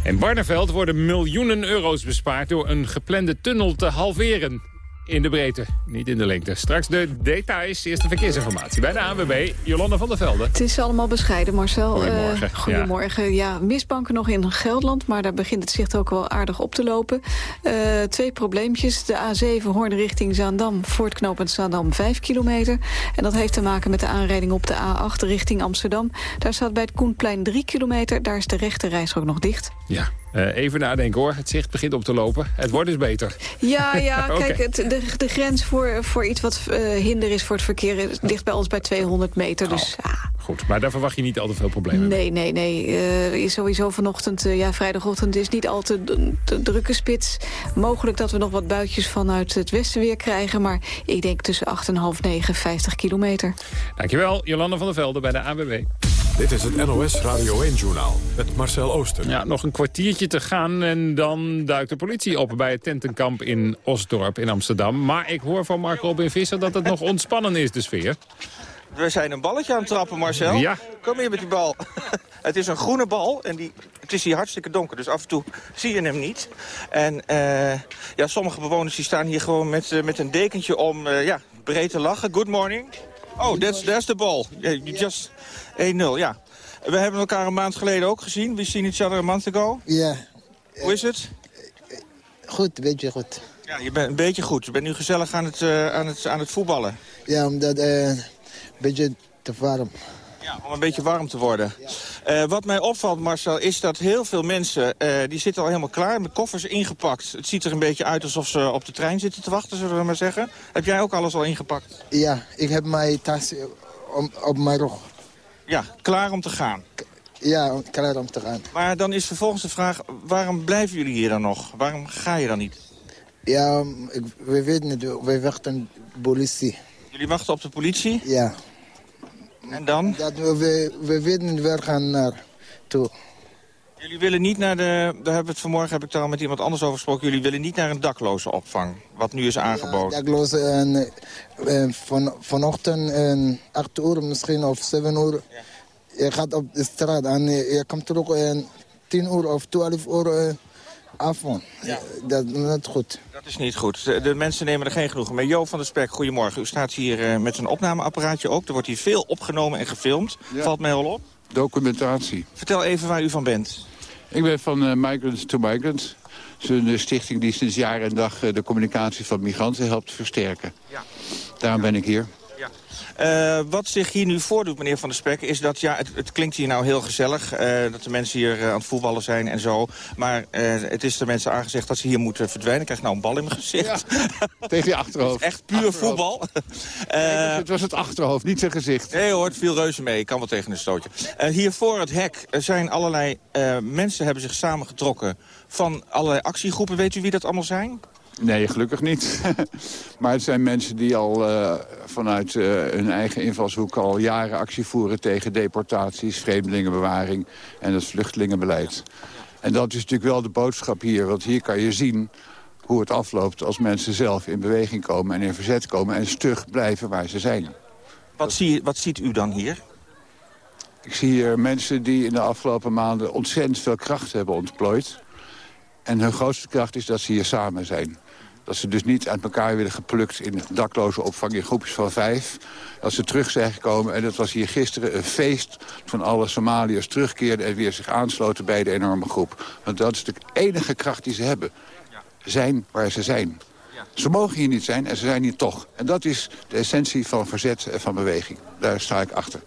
In Barneveld worden miljoenen euro's bespaard... door een geplande tunnel te halveren. In de breedte, niet in de lengte. Straks de details, eerste verkeersinformatie. Bij de ANWB, Jolanda van der Velde. Het is allemaal bescheiden, Marcel. Goedemorgen. Eh, goedemorgen. Ja. misbanken nog in Gelderland, maar daar begint het zicht ook wel aardig op te lopen. Eh, twee probleempjes. De A7 Hoorn richting Zaandam, voortknopend Zaandam 5 kilometer. En dat heeft te maken met de aanrijding op de A8 richting Amsterdam. Daar staat bij het Koenplein 3 kilometer. Daar is de rechte reis ook nog dicht. Ja, eh, even nadenken hoor. Het zicht begint op te lopen. Het wordt dus beter. Ja, ja kijk, het, de, de grens voor, voor iets wat eh, hinder is voor het verkeer... ligt bij ons bij 200 meter. Dus ja, Goed, maar daar verwacht je niet al te veel problemen mee. Nee, nee, nee. Eh, is sowieso vanochtend, ja, vrijdagochtend is niet al te, te drukke spits. Mogelijk dat we nog wat buitjes vanuit het westen weer krijgen. Maar ik denk tussen 8 en half 9, 50 kilometer. Dankjewel, Jolanda van der Velde bij de ANWB. Dit is het NOS Radio 1-journaal met Marcel Ooster. Ja, nog een kwartiertje te gaan en dan duikt de politie op... bij het tentenkamp in Osdorp in Amsterdam. Maar ik hoor van Mark Robin Visser dat het nog ontspannen is, de sfeer. we zijn een balletje aan het trappen, Marcel. Ja. Kom hier met die bal. het is een groene bal en die, het is hier hartstikke donker, dus af en toe zie je hem niet. En eh, ja, sommige bewoners die staan hier gewoon met, eh, met een dekentje om eh, ja, breed te lachen. Good morning. Oh, that's, that's the ball. You just 1-0, ja. We hebben elkaar een maand geleden ook gezien. We seen each other a month ago. Ja. Hoe is het? Goed, een beetje goed. Ja, je bent een beetje goed. Je bent nu gezellig aan het, eh, aan het, aan het voetballen. Ja, omdat eh, een beetje te warm. Ja, om een beetje warm te worden. Eh, wat mij opvalt, Marcel, is dat heel veel mensen... die zitten al helemaal klaar, met koffers ingepakt. Het ziet er een beetje uit alsof ze op de trein zitten te wachten, zullen we maar zeggen. Heb jij ook alles al ingepakt? Ja, ik heb mijn tas op, op mijn rug. Ja, klaar om te gaan. Ja, klaar om te gaan. Maar dan is vervolgens de vraag, waarom blijven jullie hier dan nog? Waarom ga je dan niet? Ja, ik, we weten het, we wachten politie. Jullie wachten op de politie? Ja. En dan? Dat we, we, we weten niet waar gaan naar toe. Jullie willen niet naar de... Daar hebben we het vanmorgen heb ik daar al met iemand anders over gesproken. Jullie willen niet naar een dakloze opvang, wat nu is aangeboden. Dakloze en eh, van, vanochtend en 8 uur misschien of 7 uur. Je gaat op de straat en je, je komt terug en 10 uur of 12 uur uh, avond. Dat is niet goed. Dat is niet goed. De, de mensen nemen er geen genoegen mee. Jo van der Spek, goedemorgen. U staat hier eh, met een opnameapparaatje ook. Er wordt hier veel opgenomen en gefilmd. Valt mij al op. Documentatie. Vertel even waar u van bent. Ik ben van eh, Migrants to Migrants. Een stichting die sinds jaar en dag eh, de communicatie van migranten helpt versterken. Ja. Daarom ben ik hier. Eh, wat zich hier nu voordoet, meneer Van der Spek, is dat... ja, het, het klinkt hier nou heel gezellig, eh, dat de mensen hier eh, aan het voetballen zijn en zo. Maar het is de mensen aangezegd dat ze hier moeten verdwijnen. Ik krijg nou een bal in mijn gezicht. Tegen je achterhoofd. Echt puur voetbal. Het was het achterhoofd, niet zijn gezicht. Nee hoor, het viel reuze mee. Ik kan wel tegen een stootje. Hier voor het hek zijn allerlei mensen hebben zich samengetrokken... van allerlei actiegroepen. Weet u wie dat allemaal zijn? Nee, gelukkig niet. maar het zijn mensen die al eh, vanuit eh, hun eigen invalshoek... al jaren actie voeren tegen deportaties, vreemdelingenbewaring... en het vluchtelingenbeleid. En dat is natuurlijk wel de boodschap hier. Want hier kan je zien hoe het afloopt als mensen zelf in beweging komen... en in verzet komen en stug blijven waar ze zijn. Wat, zie, wat ziet u dan hier? Ik zie hier mensen die in de afgelopen maanden ontzettend veel kracht hebben ontplooid. En hun grootste kracht is dat ze hier samen zijn. Dat ze dus niet uit elkaar werden geplukt in dakloze opvang in groepjes van vijf. Dat ze terug zijn gekomen en dat was hier gisteren een feest... van alle Somaliërs terugkeerden en weer zich aansloten bij de enorme groep. Want dat is de enige kracht die ze hebben. Zijn waar ze zijn. Ze mogen hier niet zijn en ze zijn hier toch. En dat is de essentie van verzet en van beweging. Daar sta ik achter.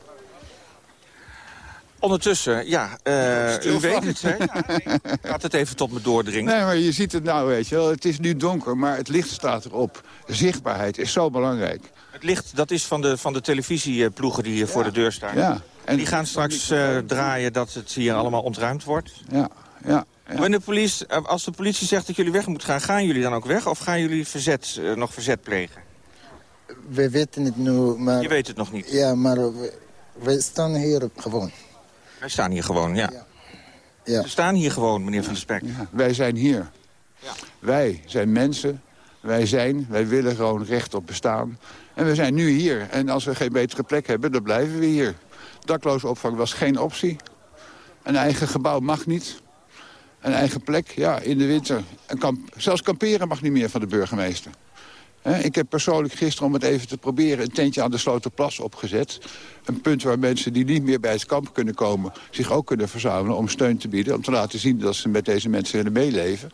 Ondertussen, ja, eh, u weet het, hè? Ja, ik laat het even tot me doordringen. Nee, maar je ziet het nou, weet je wel. Het is nu donker, maar het licht staat erop. Zichtbaarheid is zo belangrijk. Het licht, dat is van de, van de televisieploegen die hier voor de deur staan. Ja. En die gaan straks eh, draaien dat het hier allemaal ontruimd wordt. Ja, ja. Wanneer de politie, eh, als de politie zegt dat jullie weg moeten gaan, gaan jullie dan ook weg? Of gaan jullie verzet, nog verzet plegen? We weten het nu, maar... Je weet het nog niet. Ja, maar we, we staan hier gewoon. Wij staan hier gewoon, ja. Ja. We staan hier gewoon, meneer Van der Spek. Wij zijn hier. Wij zijn mensen. Wij zijn, wij willen gewoon recht op bestaan. En we zijn nu hier. En als we geen betere plek hebben, dan blijven we hier. Dakloze opvang was geen optie. Een eigen gebouw mag niet. Een eigen plek, ja, in de winter. Een kamp, zelfs kamperen mag niet meer van de burgemeester. Ik heb persoonlijk gisteren, om het even te proberen... een tentje aan de Sloterplas opgezet. Een punt waar mensen die niet meer bij het kamp kunnen komen... zich ook kunnen verzamelen om steun te bieden. Om te laten zien dat ze met deze mensen willen meeleven.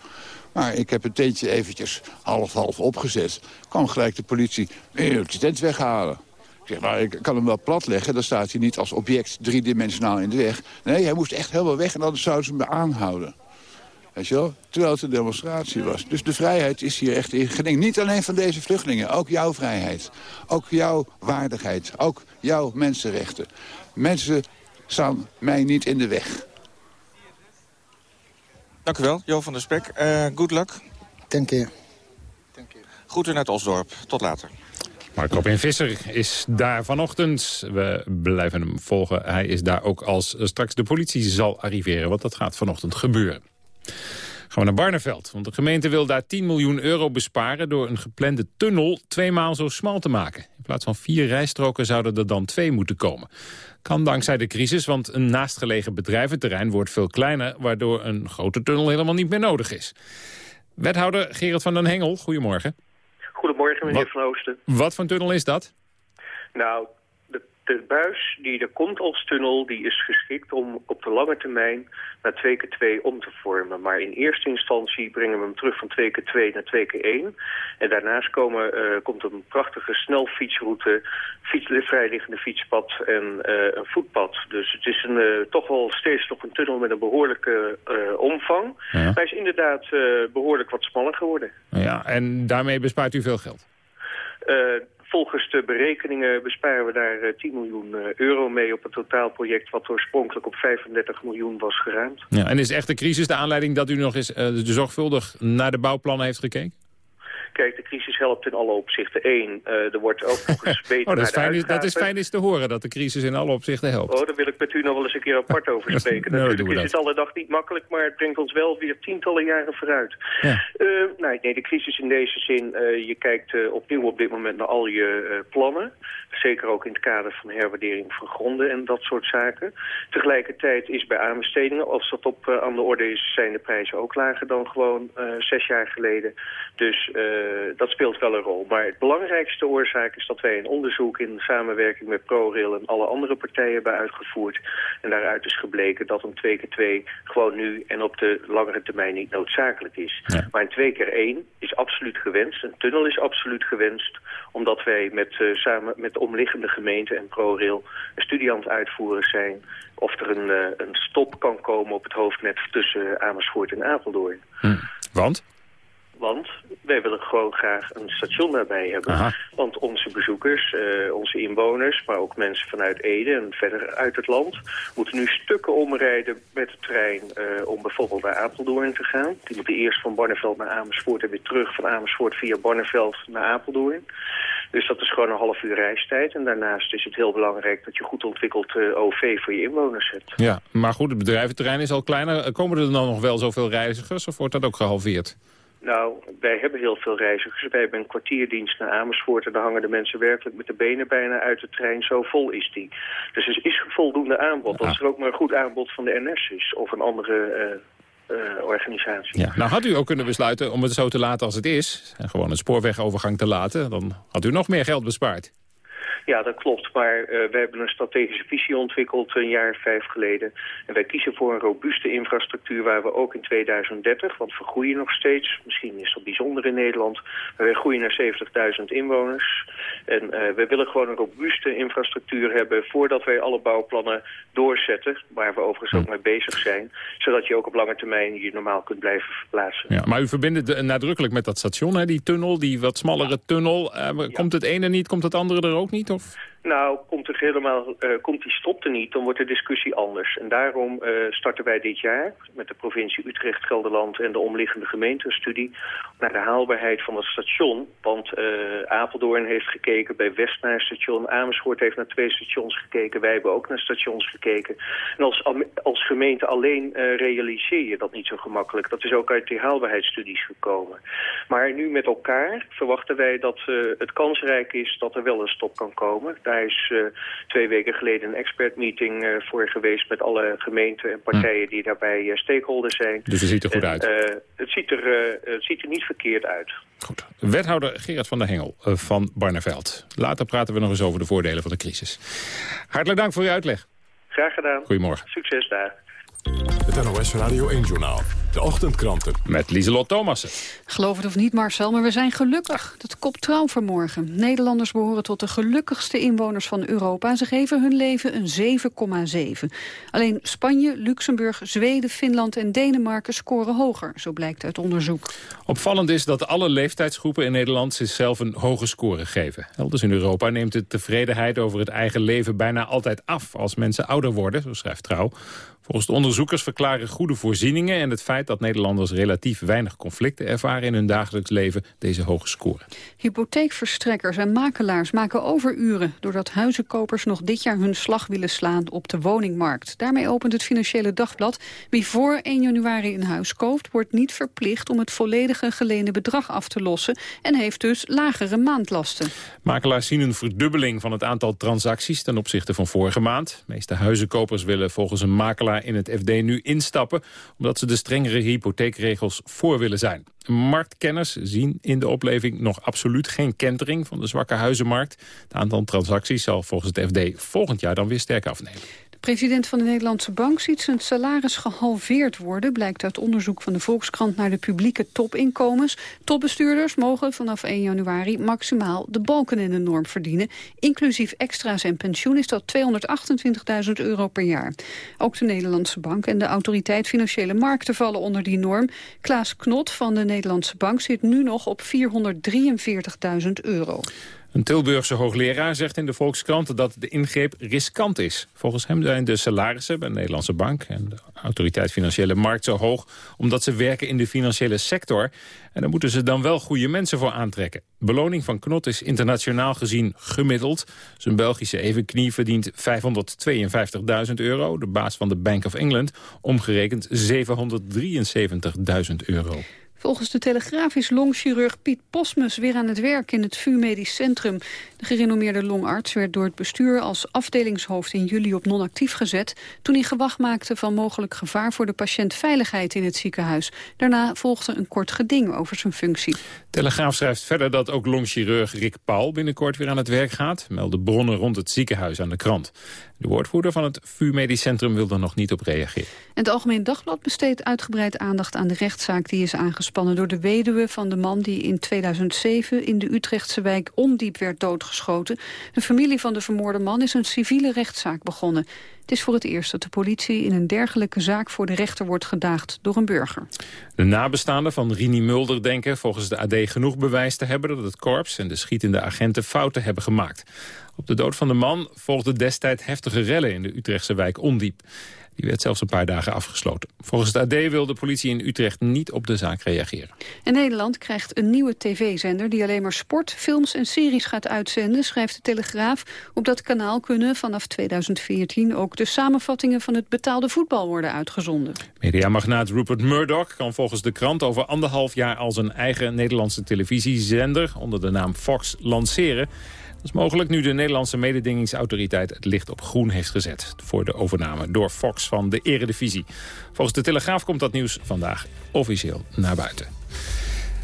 Maar ik heb een tentje eventjes half-half opgezet. kwam gelijk de politie, de tent weghalen? Ik zeg, nou, ik kan hem wel plat leggen. Dan staat hij niet als object driedimensionaal in de weg. Nee, hij moest echt helemaal weg en anders zouden ze me aanhouden. Weet je wel? Terwijl het een demonstratie was. Dus de vrijheid is hier echt in geding. Niet alleen van deze vluchtelingen, ook jouw vrijheid. Ook jouw waardigheid. Ook jouw mensenrechten. Mensen staan mij niet in de weg. Dank u wel, Jo van der Spek. Eh good luck. Dank je. Groeten uit Osdorp. Tot later. Mark Robin Visser is daar vanochtend. We blijven hem volgen. Hij is daar ook als straks de politie zal arriveren. Want dat gaat vanochtend gebeuren. Gaan we naar Barneveld, want de gemeente wil daar 10 miljoen euro besparen... door een geplande tunnel tweemaal zo smal te maken. In plaats van vier rijstroken zouden er dan twee moeten komen. Kan dankzij de crisis, want een naastgelegen bedrijventerrein wordt veel kleiner... waardoor een grote tunnel helemaal niet meer nodig is. Wethouder Gerard van den Hengel, goedemorgen. Goedemorgen, meneer Van Oosten. Wat voor tunnel is dat? Nou, de, buis die er komt als tunnel... die is geschikt om op de lange termijn naar 2 keer 2 om te vormen. Maar in eerste instantie brengen we hem terug van 2 keer 2 naar 2 keer 1. En daarnaast komen, eh, komt een prachtige snelfietsroute... Fiets, vrijliggende fietspad en eh, een voetpad. Dus het is een, eh, toch wel steeds nog een tunnel met een behoorlijke eh, omvang. Ja. Hij is inderdaad eh, behoorlijk wat smaller geworden. Ja, en daarmee bespaart u veel geld. Eh, volgens de berekeningen besparen we daar eh, 10 miljoen eh, euro mee op een totaalproject wat oorspronkelijk op 35 miljoen was geraamd. Ja, en is echt de crisis de aanleiding dat u nog eens eh, zorgvuldig naar de bouwplannen heeft gekeken? Kijk, de crisis helpt in alle opzichten. Eén, eh, er wordt ook beter Oh, dat, is fijn, dat is fijn eens te horen dat de crisis in alle opzichten helpt. Oh, daar wil ik met u nog wel eens een keer apart over spreken. Nou, Natuurlijk is het alle dag niet makkelijk, maar het brengt ons wel weer tientallen jaren vooruit. Ja. Eh, nee, nee, de crisis in deze zin, eh, je kijkt opnieuw op dit moment naar al je plannen. Zeker ook in het kader van herwaardering van gronden en dat soort zaken. Tegelijkertijd is bij aanbestedingen, als dat op, aan de orde is, zijn de prijzen ook lager dan gewoon zes jaar geleden. Dus dat speelt wel een rol. Maar het belangrijkste oorzaak is dat wij een onderzoek in samenwerking met ProRail en alle andere partijen hebben uitgevoerd. En daaruit is gebleken dat een 2 keer 2 gewoon nu en op de langere termijn niet noodzakelijk is. Maar een 2 keer 1 is absoluut gewenst. Een tunnel is absoluut gewenst. Omdat wij met, eh, samen met de omliggende gemeente en ProRail een studie aan het uitvoeren zijn of er een, eh, een stop kan komen op het hoofdnet tussen Amersfoort en Apeldoorn. Want? Want wij willen gewoon graag een station daarbij hebben. Aha. Want onze bezoekers, eh, onze inwoners, maar ook mensen vanuit Ede en verder uit het land... moeten nu stukken omrijden met de trein eh, om bijvoorbeeld naar Apeldoorn te gaan. Die moeten eerst van Barneveld naar Amersfoort en weer terug van Amersfoort via Barneveld naar Apeldoorn. Dus dat is gewoon een half uur reistijd. En daarnaast is het heel belangrijk dat je goed ontwikkeld eh, OV voor je inwoners hebt. Ja, maar goed, het bedrijventerrein is al kleiner. Komen er dan nog wel zoveel reizigers of wordt dat ook gehalveerd? Nou, wij hebben heel veel reizigers. Wij hebben een kwartierdienst naar Amersfoort... en daar hangen de mensen werkelijk met de benen bijna uit de trein. Zo vol is die. Dus er is voldoende aanbod. Als er ook maar een goed aanbod van de NS is... of een andere eh, eh, organisatie. Ja. Nou had u ook kunnen besluiten om het zo te laten als het is. En gewoon een spoorwegovergang te laten. Dan had u nog meer geld bespaard. Ja, dat klopt. Maar eh, we hebben een strategische visie ontwikkeld een jaar vijf geleden. En wij kiezen voor een robuuste infrastructuur waar we ook in 2030, want we groeien nog steeds. Misschien is dat bijzonder in Nederland. Maar wij groeien naar 70.000 inwoners. En eh, we willen gewoon een robuuste infrastructuur hebben voordat wij alle bouwplannen doorzetten. Waar we overigens ook mee bezig zijn. Zodat je ook op lange termijn je normaal kunt blijven verplaatsen. Ja, maar u verbindt het eh, nadrukkelijk met dat station, hè, die tunnel, die wat smallere tunnel. Komt het ene niet, komt het andere er ook niet? Of? Nou, komt er helemaal, eh, komt die stop er niet, dan wordt de discussie anders. En daarom eh, starten wij dit jaar met de provincie Utrecht, Gelderland en de omliggende gemeenten een studie naar de haalbaarheid van het station. Want eh, Apeldoorn heeft gekeken bij West station, Amersfoort heeft naar twee stations gekeken, wij hebben ook naar stations gekeken. En als, als gemeente alleen realiseer je dat niet zo gemakkelijk. Dat is ook uit die haalbaarheidsstudies gekomen. Maar nu met elkaar verwachten wij dat het kansrijk is dat er wel een stop kan komen. Is eh, twee weken geleden een expertmeeting eh, voor geweest met alle gemeenten en partijen die daarbij eh, stakeholders zijn. Dus het ziet er goed uit. het, ziet er, het ziet er niet verkeerd uit. Wethouder Gerard van der Hengel van Barneveld. Later praten we nog eens over de voordelen van de crisis. Hartelijk dank voor uw uitleg. Graag gedaan. Goedemorgen. Succes daar. Het NOS Radio 1-journaal. De ochtendkranten. Met Lieselot Thomassen. Geloof het of niet, Marcel, maar we zijn gelukkig. Dat kopt trouw vanmorgen. Nederlanders behoren tot de gelukkigste inwoners van Europa. Ze geven hun leven een 7,7. Alleen Spanje, Luxemburg, Zweden, Finland en Denemarken scoren hoger. Zo blijkt uit onderzoek. Opvallend is dat alle leeftijdsgroepen in Nederland zichzelf een hoge score geven. Elders in Europa neemt de tevredenheid over het eigen leven bijna altijd af als mensen ouder worden, zo schrijft Trouw. Volgens de onderzoekers verklaren goede voorzieningen... en het feit dat Nederlanders relatief weinig conflicten ervaren in hun dagelijks leven deze hoge score. Hypotheekverstrekkers en makelaars maken overuren... doordat huizenkopers nog dit jaar hun slag willen slaan op de woningmarkt. Daarmee opent het Financiële Dagblad. Wie voor 1 januari een huis koopt, wordt niet verplicht... om het volledige geleende bedrag af te lossen... en heeft dus lagere maandlasten. Makelaars zien een verdubbeling van het aantal transacties... ten opzichte van vorige maand. De meeste huizenkopers willen volgens een makelaar in het FD nu instappen... omdat ze de strengere hypotheekregels voor willen zijn. Marktkenners zien in de opleving nog absoluut geen kentering van de zwakke huizenmarkt. Het aantal transacties zal volgens het FD volgend jaar dan weer sterk afnemen. De president van de Nederlandse Bank ziet zijn salaris gehalveerd worden... blijkt uit onderzoek van de Volkskrant naar de publieke topinkomens. Topbestuurders mogen vanaf 1 januari maximaal de balken in de norm verdienen. Inclusief extra's en pensioen is dat 228.000 euro per jaar. Ook de Nederlandse Bank en de Autoriteit Financiële Markten vallen onder die norm. Klaas Knot van de Nederlandse Bank zit nu nog op 443.000 euro. Een Tilburgse hoogleraar zegt in de Volkskrant dat de ingreep riskant is. Volgens hem zijn de salarissen bij de Nederlandse Bank en de Autoriteit Financiële Markt zo hoog... omdat ze werken in de financiële sector. En daar moeten ze dan wel goede mensen voor aantrekken. Beloning van Knot is internationaal gezien gemiddeld. Zijn Belgische evenknie verdient 552.000 euro. De baas van de Bank of England omgerekend 773.000 euro. Volgens de Telegraaf is longchirurg Piet Posmus weer aan het werk in het VU Medisch Centrum. De gerenommeerde longarts werd door het bestuur als afdelingshoofd in juli op non-actief gezet... toen hij gewacht maakte van mogelijk gevaar voor de patiëntveiligheid in het ziekenhuis. Daarna volgde een kort geding over zijn functie. Telegraaf schrijft verder dat ook longchirurg Rick Paul binnenkort weer aan het werk gaat. Melden bronnen rond het ziekenhuis aan de krant. De woordvoerder van het VU Medisch Centrum wil er nog niet op reageren. En het Algemeen Dagblad besteedt uitgebreid aandacht aan de rechtszaak die is aangespannen door de weduwe van de man die in 2007 in de Utrechtse wijk Ondiep werd doodgeschoten. De familie van de vermoorde man is een civiele rechtszaak begonnen. Het is voor het eerst dat de politie in een dergelijke zaak voor de rechter wordt gedaagd door een burger. De nabestaanden van Rini Mulder denken volgens de AD genoeg bewijs te hebben dat het korps en de schietende agenten fouten hebben gemaakt. Op de dood van de man volgden destijds heftige rellen in de Utrechtse wijk Ondiep. Die werd zelfs een paar dagen afgesloten. Volgens de AD wil de politie in Utrecht niet op de zaak reageren. En Nederland krijgt een nieuwe tv-zender die alleen maar sport, films en series gaat uitzenden, schrijft de Telegraaf. Op dat kanaal kunnen vanaf 2014 ook de samenvattingen van het betaalde voetbal worden uitgezonden. Mediamagnaat Rupert Murdoch kan volgens de krant over anderhalf jaar al zijn eigen Nederlandse televisiezender onder de naam Fox lanceren. Is mogelijk nu de Nederlandse mededingingsautoriteit het licht op groen heeft gezet... voor de overname door Fox van de Eredivisie. Volgens de Telegraaf komt dat nieuws vandaag officieel naar buiten.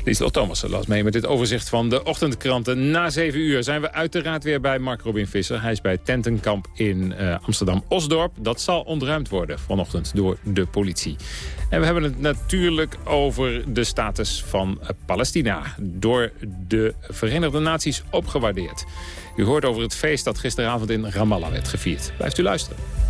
Lieslot Thomas las mee met dit overzicht van de ochtendkranten. Na zeven uur zijn we uiteraard weer bij Mark Robin Visser. Hij is bij Tentenkamp in uh, Amsterdam-Osdorp. Dat zal ontruimd worden vanochtend door de politie. En we hebben het natuurlijk over de status van Palestina. Door de Verenigde Naties opgewaardeerd. U hoort over het feest dat gisteravond in Ramallah werd gevierd. Blijft u luisteren.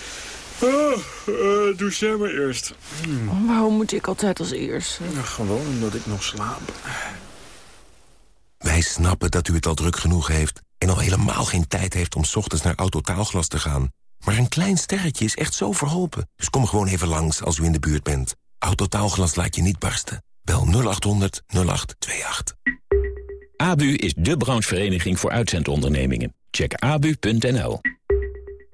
Oh, uh, doe jij maar eerst. Hmm. Waarom moet ik altijd als eerst? Ja, gewoon omdat ik nog slaap. Wij snappen dat u het al druk genoeg heeft... en al helemaal geen tijd heeft om ochtends naar Autotaalglas te gaan. Maar een klein sterretje is echt zo verholpen. Dus kom gewoon even langs als u in de buurt bent. Autotaalglas laat je niet barsten. Bel 0800 0828. ABU is de branchevereniging voor uitzendondernemingen. Check abu.nl.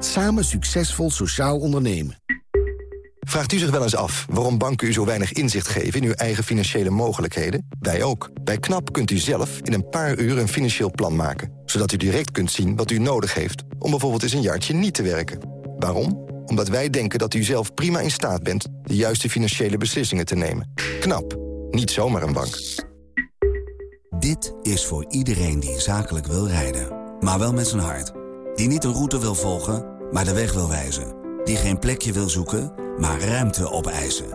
Samen succesvol sociaal ondernemen. Vraagt u zich wel eens af waarom banken u zo weinig inzicht geven in uw eigen financiële mogelijkheden? Wij ook. Bij KNAP kunt u zelf in een paar uur een financieel plan maken. Zodat u direct kunt zien wat u nodig heeft om bijvoorbeeld eens een jaartje niet te werken. Waarom? Omdat wij denken dat u zelf prima in staat bent de juiste financiële beslissingen te nemen. KNAP. Niet zomaar een bank. Dit is voor iedereen die zakelijk wil rijden. Maar wel met zijn hart. Die niet een route wil volgen, maar de weg wil wijzen. Die geen plekje wil zoeken, maar ruimte opeisen.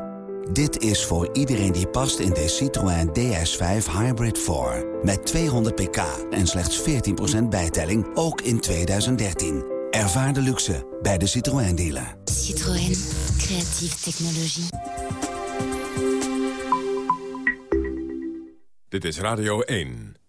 Dit is voor iedereen die past in de Citroën DS5 Hybrid 4. Met 200 pk en slechts 14% bijtelling, ook in 2013. Ervaar de luxe bij de Citroën dealer. Citroën, creatieve technologie. Dit is Radio 1.